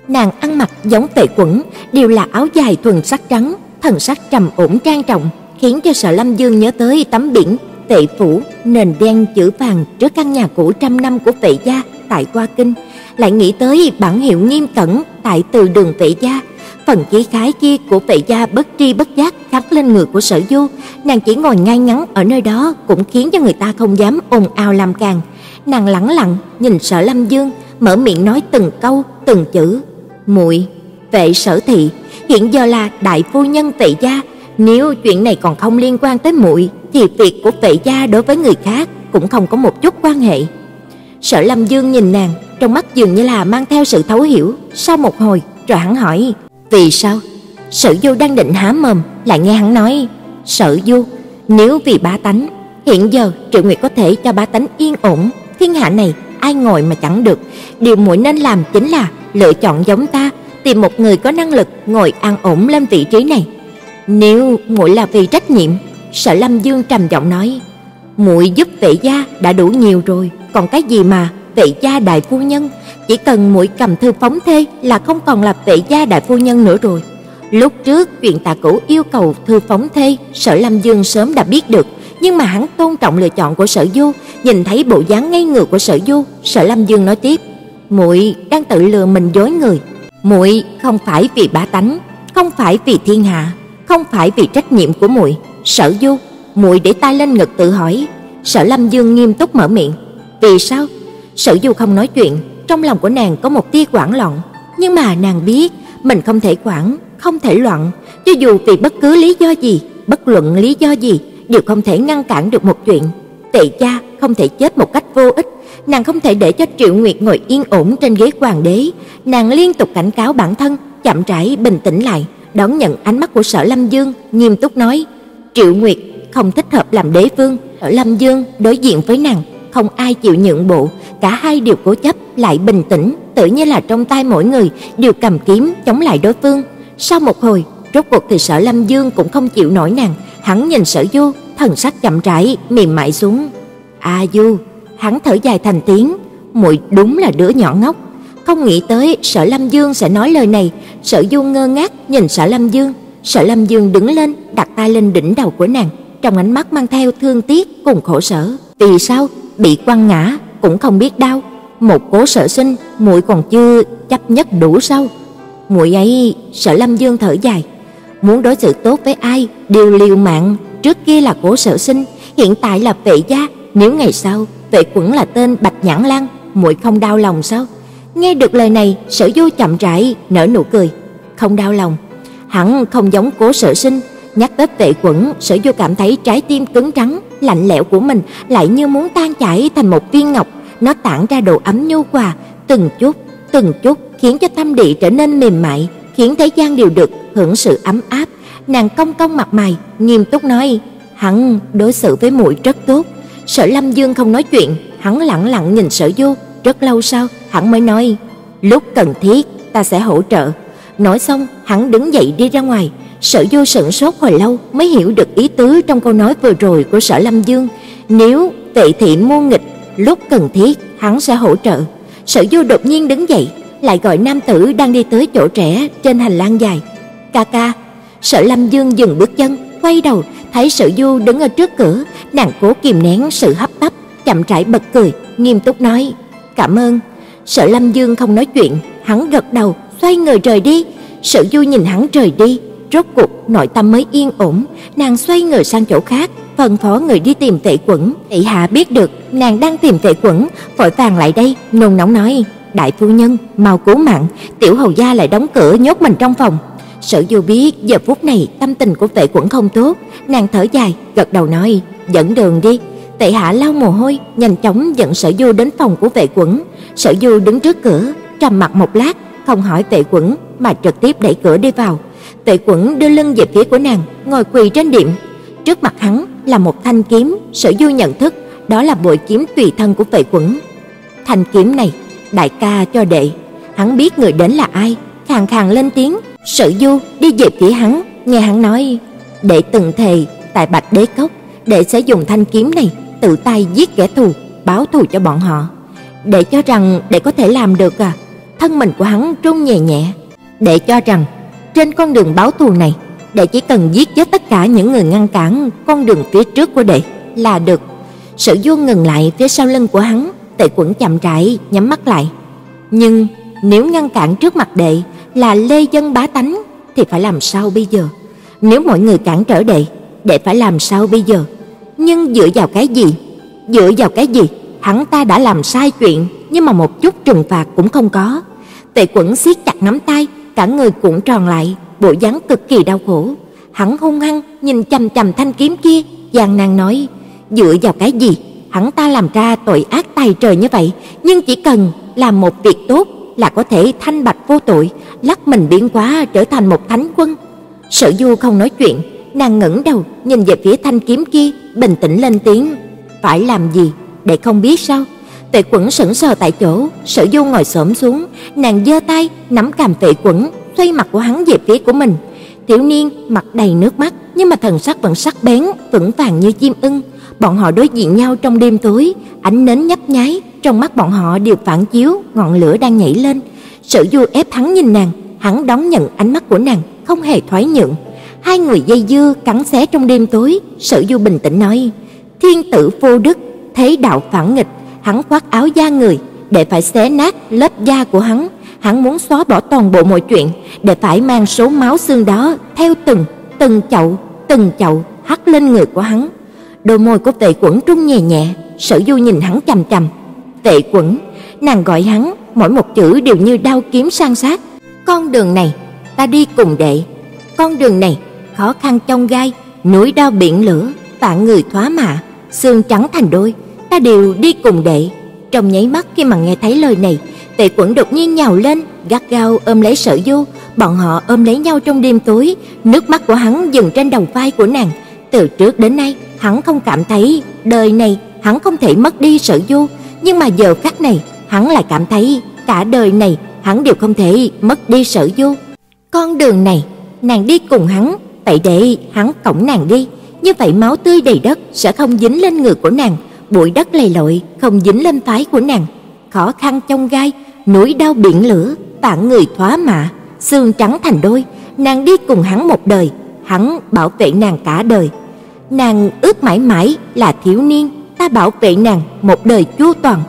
Nàng ăn mặc giống Tệ Quẩn, đều là áo dài thuần sắc trắng, thần sắc trầm ổn trang trọng, khiến cho Sở Lâm Dương nhớ tới tấm biển Tệ phủ nền đen chữ vàng trước căn nhà cũ trăm năm của Tệ gia tại Hoa Kinh, lại nghĩ tới bản hiệu nghiêm cẩn tại từ đường vệ gia phần khí khái kia của vệ gia bất tri bất giác khắc lên người của Sở Du, nàng chỉ ngồi ngay ngắn ở nơi đó cũng khiến cho người ta không dám ồn ào làm càng. Nàng lẳng lặng nhìn Sở Lâm Dương, mở miệng nói từng câu, từng chữ. "Muội, vệ Sở thị, hiện giờ là đại phu nhân vệ gia, nếu chuyện này còn không liên quan tới muội thì việc của vệ gia đối với người khác cũng không có một chút quan hệ." Sở Lâm Dương nhìn nàng, trong mắt dường như là mang theo sự thấu hiểu, sau một hồi rồi hắn hỏi: vì sao? Sở Du đang định há mồm, lại nghe hắn nói, "Sở Du, nếu vì bá tánh, hiện giờ Triệu Nguyệt có thể cho bá tánh yên ổn, thiên hạ này ai ngồi mà chẳng được, điều muội nên làm chính là lựa chọn giống ta, tìm một người có năng lực ngồi an ổn lên vị trí này." Nếu muội là vì trách nhiệm, Sở Lâm Dương trầm giọng nói, "Muội giúp vệ gia đã đủ nhiều rồi, còn cái gì mà vệ gia đại phu nhân, chỉ cần muội cầm thư phóng thê là không còn là vệ gia đại phu nhân nữa rồi. Lúc trước chuyện Tạ Cửu yêu cầu thư phóng thê, Sở Lâm Dương sớm đã biết được, nhưng mà hắn tôn trọng lựa chọn của Sở Du, nhìn thấy bộ dáng ngây ngược của Sở Du, Sở Lâm Dương nói tiếp: "Muội đang tự lừa mình dối người, muội không phải vì bá tánh, không phải vì thiên hạ, không phải vì trách nhiệm của muội." Sở Du, muội để tay lên ngực tự hỏi. Sở Lâm Dương nghiêm túc mở miệng: "Vì sao?" Sở Du không nói chuyện, trong lòng của nàng có một tia hoảng loạn, nhưng mà nàng biết mình không thể hoảng, không thể loạn, cho dù vì bất cứ lý do gì, bất luận lý do gì đều không thể ngăn cản được một chuyện. Tệ cha không thể chết một cách vô ích, nàng không thể để cho Triệu Nguyệt ngồi yên ổn trên ghế hoàng đế, nàng liên tục cảnh cáo bản thân, chậm rãi bình tĩnh lại, đón nhận ánh mắt của Sở Lâm Dương, nghiêm túc nói: "Triệu Nguyệt không thích hợp làm đế vương." Sở Lâm Dương đối diện với nàng, không ai chịu nhượng bộ, cả hai đều cố chấp lại bình tĩnh, tự như là trong tay mỗi người đều cầm kiếm chống lại đối phương. Sau một hồi, rốt cuộc thì Sở Lâm Dương cũng không chịu nổi nàng, hắn nhìn Sở Du, thần sắc chậm rãi mềm mại xuống. "A Du." Hắn thở dài thành tiếng, muội đúng là đứa nhỏ ngốc. Không nghĩ tới Sở Lâm Dương sẽ nói lời này, Sở Du ngơ ngác nhìn Sở Lâm Dương, Sở Lâm Dương đứng lên, đặt tay lên đỉnh đầu của nàng, trong ánh mắt mang theo thương tiếc cùng khổ sở. "Vì sao? Bị quăng ngã, cũng không biết đau, một cố Sở Sinh, muội còn chưa chấp nhất đủ sâu Muội ấy, Sở Lâm Dương thở dài, muốn đối xử tốt với ai đều liều mạng, trước kia là Cố Sở Sinh, hiện tại là Vệ gia, nếu ngày sau Vệ Quẩn là tên Bạch Nhãn Lang, muội không đau lòng sao? Nghe được lời này, Sở Du chậm rãi nở nụ cười, không đau lòng. Hắn không giống Cố Sở Sinh, nhắc tới Vệ Quẩn, Sở Du cảm thấy trái tim cứng trắng, lạnh lẽo của mình lại như muốn tan chảy thành một viên ngọc, nó tản ra độ ấm nhu hòa, từng chút, từng chút khiến cho tâm địa trở nên mềm mại, khiến thế gian đều được hưởng sự ấm áp. Nàng cong cong mặt mày, nghiêm túc nói: "Hắn đối xử với muội rất tốt." Sở Lâm Dương không nói chuyện, hắn lặng lặng nhìn Sở Du, rất lâu sau, hắn mới nói: "Lúc cần thiết, ta sẽ hỗ trợ." Nói xong, hắn đứng dậy đi ra ngoài. Sở Du sững sốt hồi lâu mới hiểu được ý tứ trong câu nói vừa rồi của Sở Lâm Dương. Nếu Tệ thị muôn nghịch, lúc cần thiết hắn sẽ hỗ trợ. Sở Du đột nhiên đứng dậy, lại gọi nam tử đang đi tới chỗ trẻ trên hành lang dài. "Ca ca." Sở Lâm Dương dừng bước chân, quay đầu, thấy Sở Du đứng ở trước cửa, nàng cố kìm nén sự hấp tấp, chậm rãi bật cười, nghiêm túc nói: "Cảm ơn." Sở Lâm Dương không nói chuyện, hắn gật đầu, xoay người rời đi. Sở Du nhìn hắn rời đi, rốt cuộc nội tâm mới yên ổn, nàng xoay người sang chỗ khác, phân phó người đi tìm Tệ Quẩn. Tệ hạ biết được nàng đang tìm Tệ Quẩn, vội vàng lại đây, nôn nóng nói: "Đại phu nhân, mau cứu mạng, tiểu hầu gia lại đóng cửa nhốt mình trong phòng." Sở Du biết giờ phút này tâm tình của Tệ Quẩn không tốt, nàng thở dài, gật đầu nói: "Dẫn đường đi." Tệ hạ lau mồ hôi, nhanh chóng dẫn Sở Du đến phòng của Vệ Quẩn. Sở Du đứng trước cửa, trầm mặt một lát, không hỏi Vệ Quẩn mà trực tiếp đẩy cửa đi vào. Vệ Quẩn đưa lưng về phía của nàng, ngồi quỳ trên điểm. Trước mặt hắn là một thanh kiếm, Sở Du nhận thức đó là bội kiếm tùy thân của Vệ Quẩn. Thanh kiếm này, đại ca cho đệ. Hắn biết người đến là ai, khàn khàn lên tiếng. Sở Du đi về phía hắn, nghe hắn nói: "Đệ từng thề tại Bạch Đế Cốc, đệ sẽ dùng thanh kiếm này tự tay giết kẻ thù, báo thù cho bọn họ." Đệ cho rằng đệ có thể làm được à? Thân mình của hắn run nhẹ nhẹ. Đệ cho rằng trên con đường báo thù này, đệ chỉ cần giết chết tất cả những người ngăn cản con đường phía trước của đệ là được. Sở Du ngừng lại phía sau lưng của hắn, Tệ Quẩn chậm rãi nhắm mắt lại. Nhưng nếu ngăn cản trước mặt đệ là lê dân bá tánh thì phải làm sao bây giờ? Nếu mọi người cản trở đệ, đệ phải làm sao bây giờ? Nhưng dựa vào cái gì? Dựa vào cái gì? Hắn ta đã làm sai chuyện, nhưng mà một chút trừng phạt cũng không có. Tệ Quẩn siết chặt nắm tay, cả người cuộn tròn lại, bộ dáng cực kỳ đau khổ. Hắn hung hăng nhìn chằm chằm thanh kiếm kia, gian nan nói: "Dựa vào cái gì? Hắn ta làm ra tội ác tày trời như vậy, nhưng chỉ cần làm một việc tốt là có thể thanh bạch vô tội, lắc mình biến hóa trở thành một thánh quân." Sở Du không nói chuyện, nàng ngẩng đầu nhìn về phía thanh kiếm kia, bình tĩnh lên tiếng: "Phải làm gì? Để không biết sao?" Tệ Quẩn sững sờ tại chỗ, Sở Du ngồi xổm xuống, nàng giơ tay nắm cằm Tệ Quẩn, xoay mặt của hắn về phía của mình. Thiếu niên mặt đầy nước mắt, nhưng mà thần sắc vẫn sắc bén, vững vàng như chim ưng. Bọn họ đối diện nhau trong đêm tối, ánh nến nhấp nháy, trong mắt bọn họ đều phản chiếu ngọn lửa đang nhảy lên. Sở Du ép hắn nhìn nàng, hắn đón nhận ánh mắt của nàng, không hề thoái nhượng. Hai người dây dưa cắn xé trong đêm tối, Sở Du bình tĩnh nói: "Thiên tử vô đức, thế đạo phản nghịch." Hắn khoác áo da người, để phải xé nát lớp da của hắn, hắn muốn xóa bỏ toàn bộ mọi chuyện, để phải mang số máu xương đó theo từng từng chậu, từng chậu hắt lên người của hắn. Đôi môi của Tệ Quẩn trung nhẹ nhẹ, Sở Du nhìn hắn chằm chằm. "Tệ Quẩn." Nàng gọi hắn, mỗi một chữ đều như đao kiếm san sát. "Con đường này, ta đi cùng đệ. Con đường này, khó khăn trong gai, núi đao biển lửa, vạn người thoá mạ, xương trắng thành đôi." Ta đều đi cùng đệ. Trong nháy mắt khi mà nghe thấy lời này, Tệ Quẩn đột nhiên nhào lên, gắt gao ôm lấy Sở Du, bọn họ ôm lấy nhau trong đêm tối, nước mắt của hắn dừng trên đầu vai của nàng. Từ trước đến nay, hắn không cảm thấy đời này hắn không thể mất đi Sở Du, nhưng mà giờ khắc này, hắn lại cảm thấy cả đời này hắn đều không thể mất đi Sở Du. Con đường này, nàng đi cùng hắn, vậy để hắn cõng nàng đi, như vậy máu tươi đầy đất sẽ không dính lên người của nàng bụi đất lầy lội không dính lên váy của nàng, khó khăn trong gai, núi đau biển lửa, tạng người thoá mạ, xương trắng thành đôi, nàng đi cùng hắn một đời, hắn bảo vệ nàng cả đời. Nàng ước mãi mãi là thiếu niên, ta bảo vệ nàng một đời chu toàn.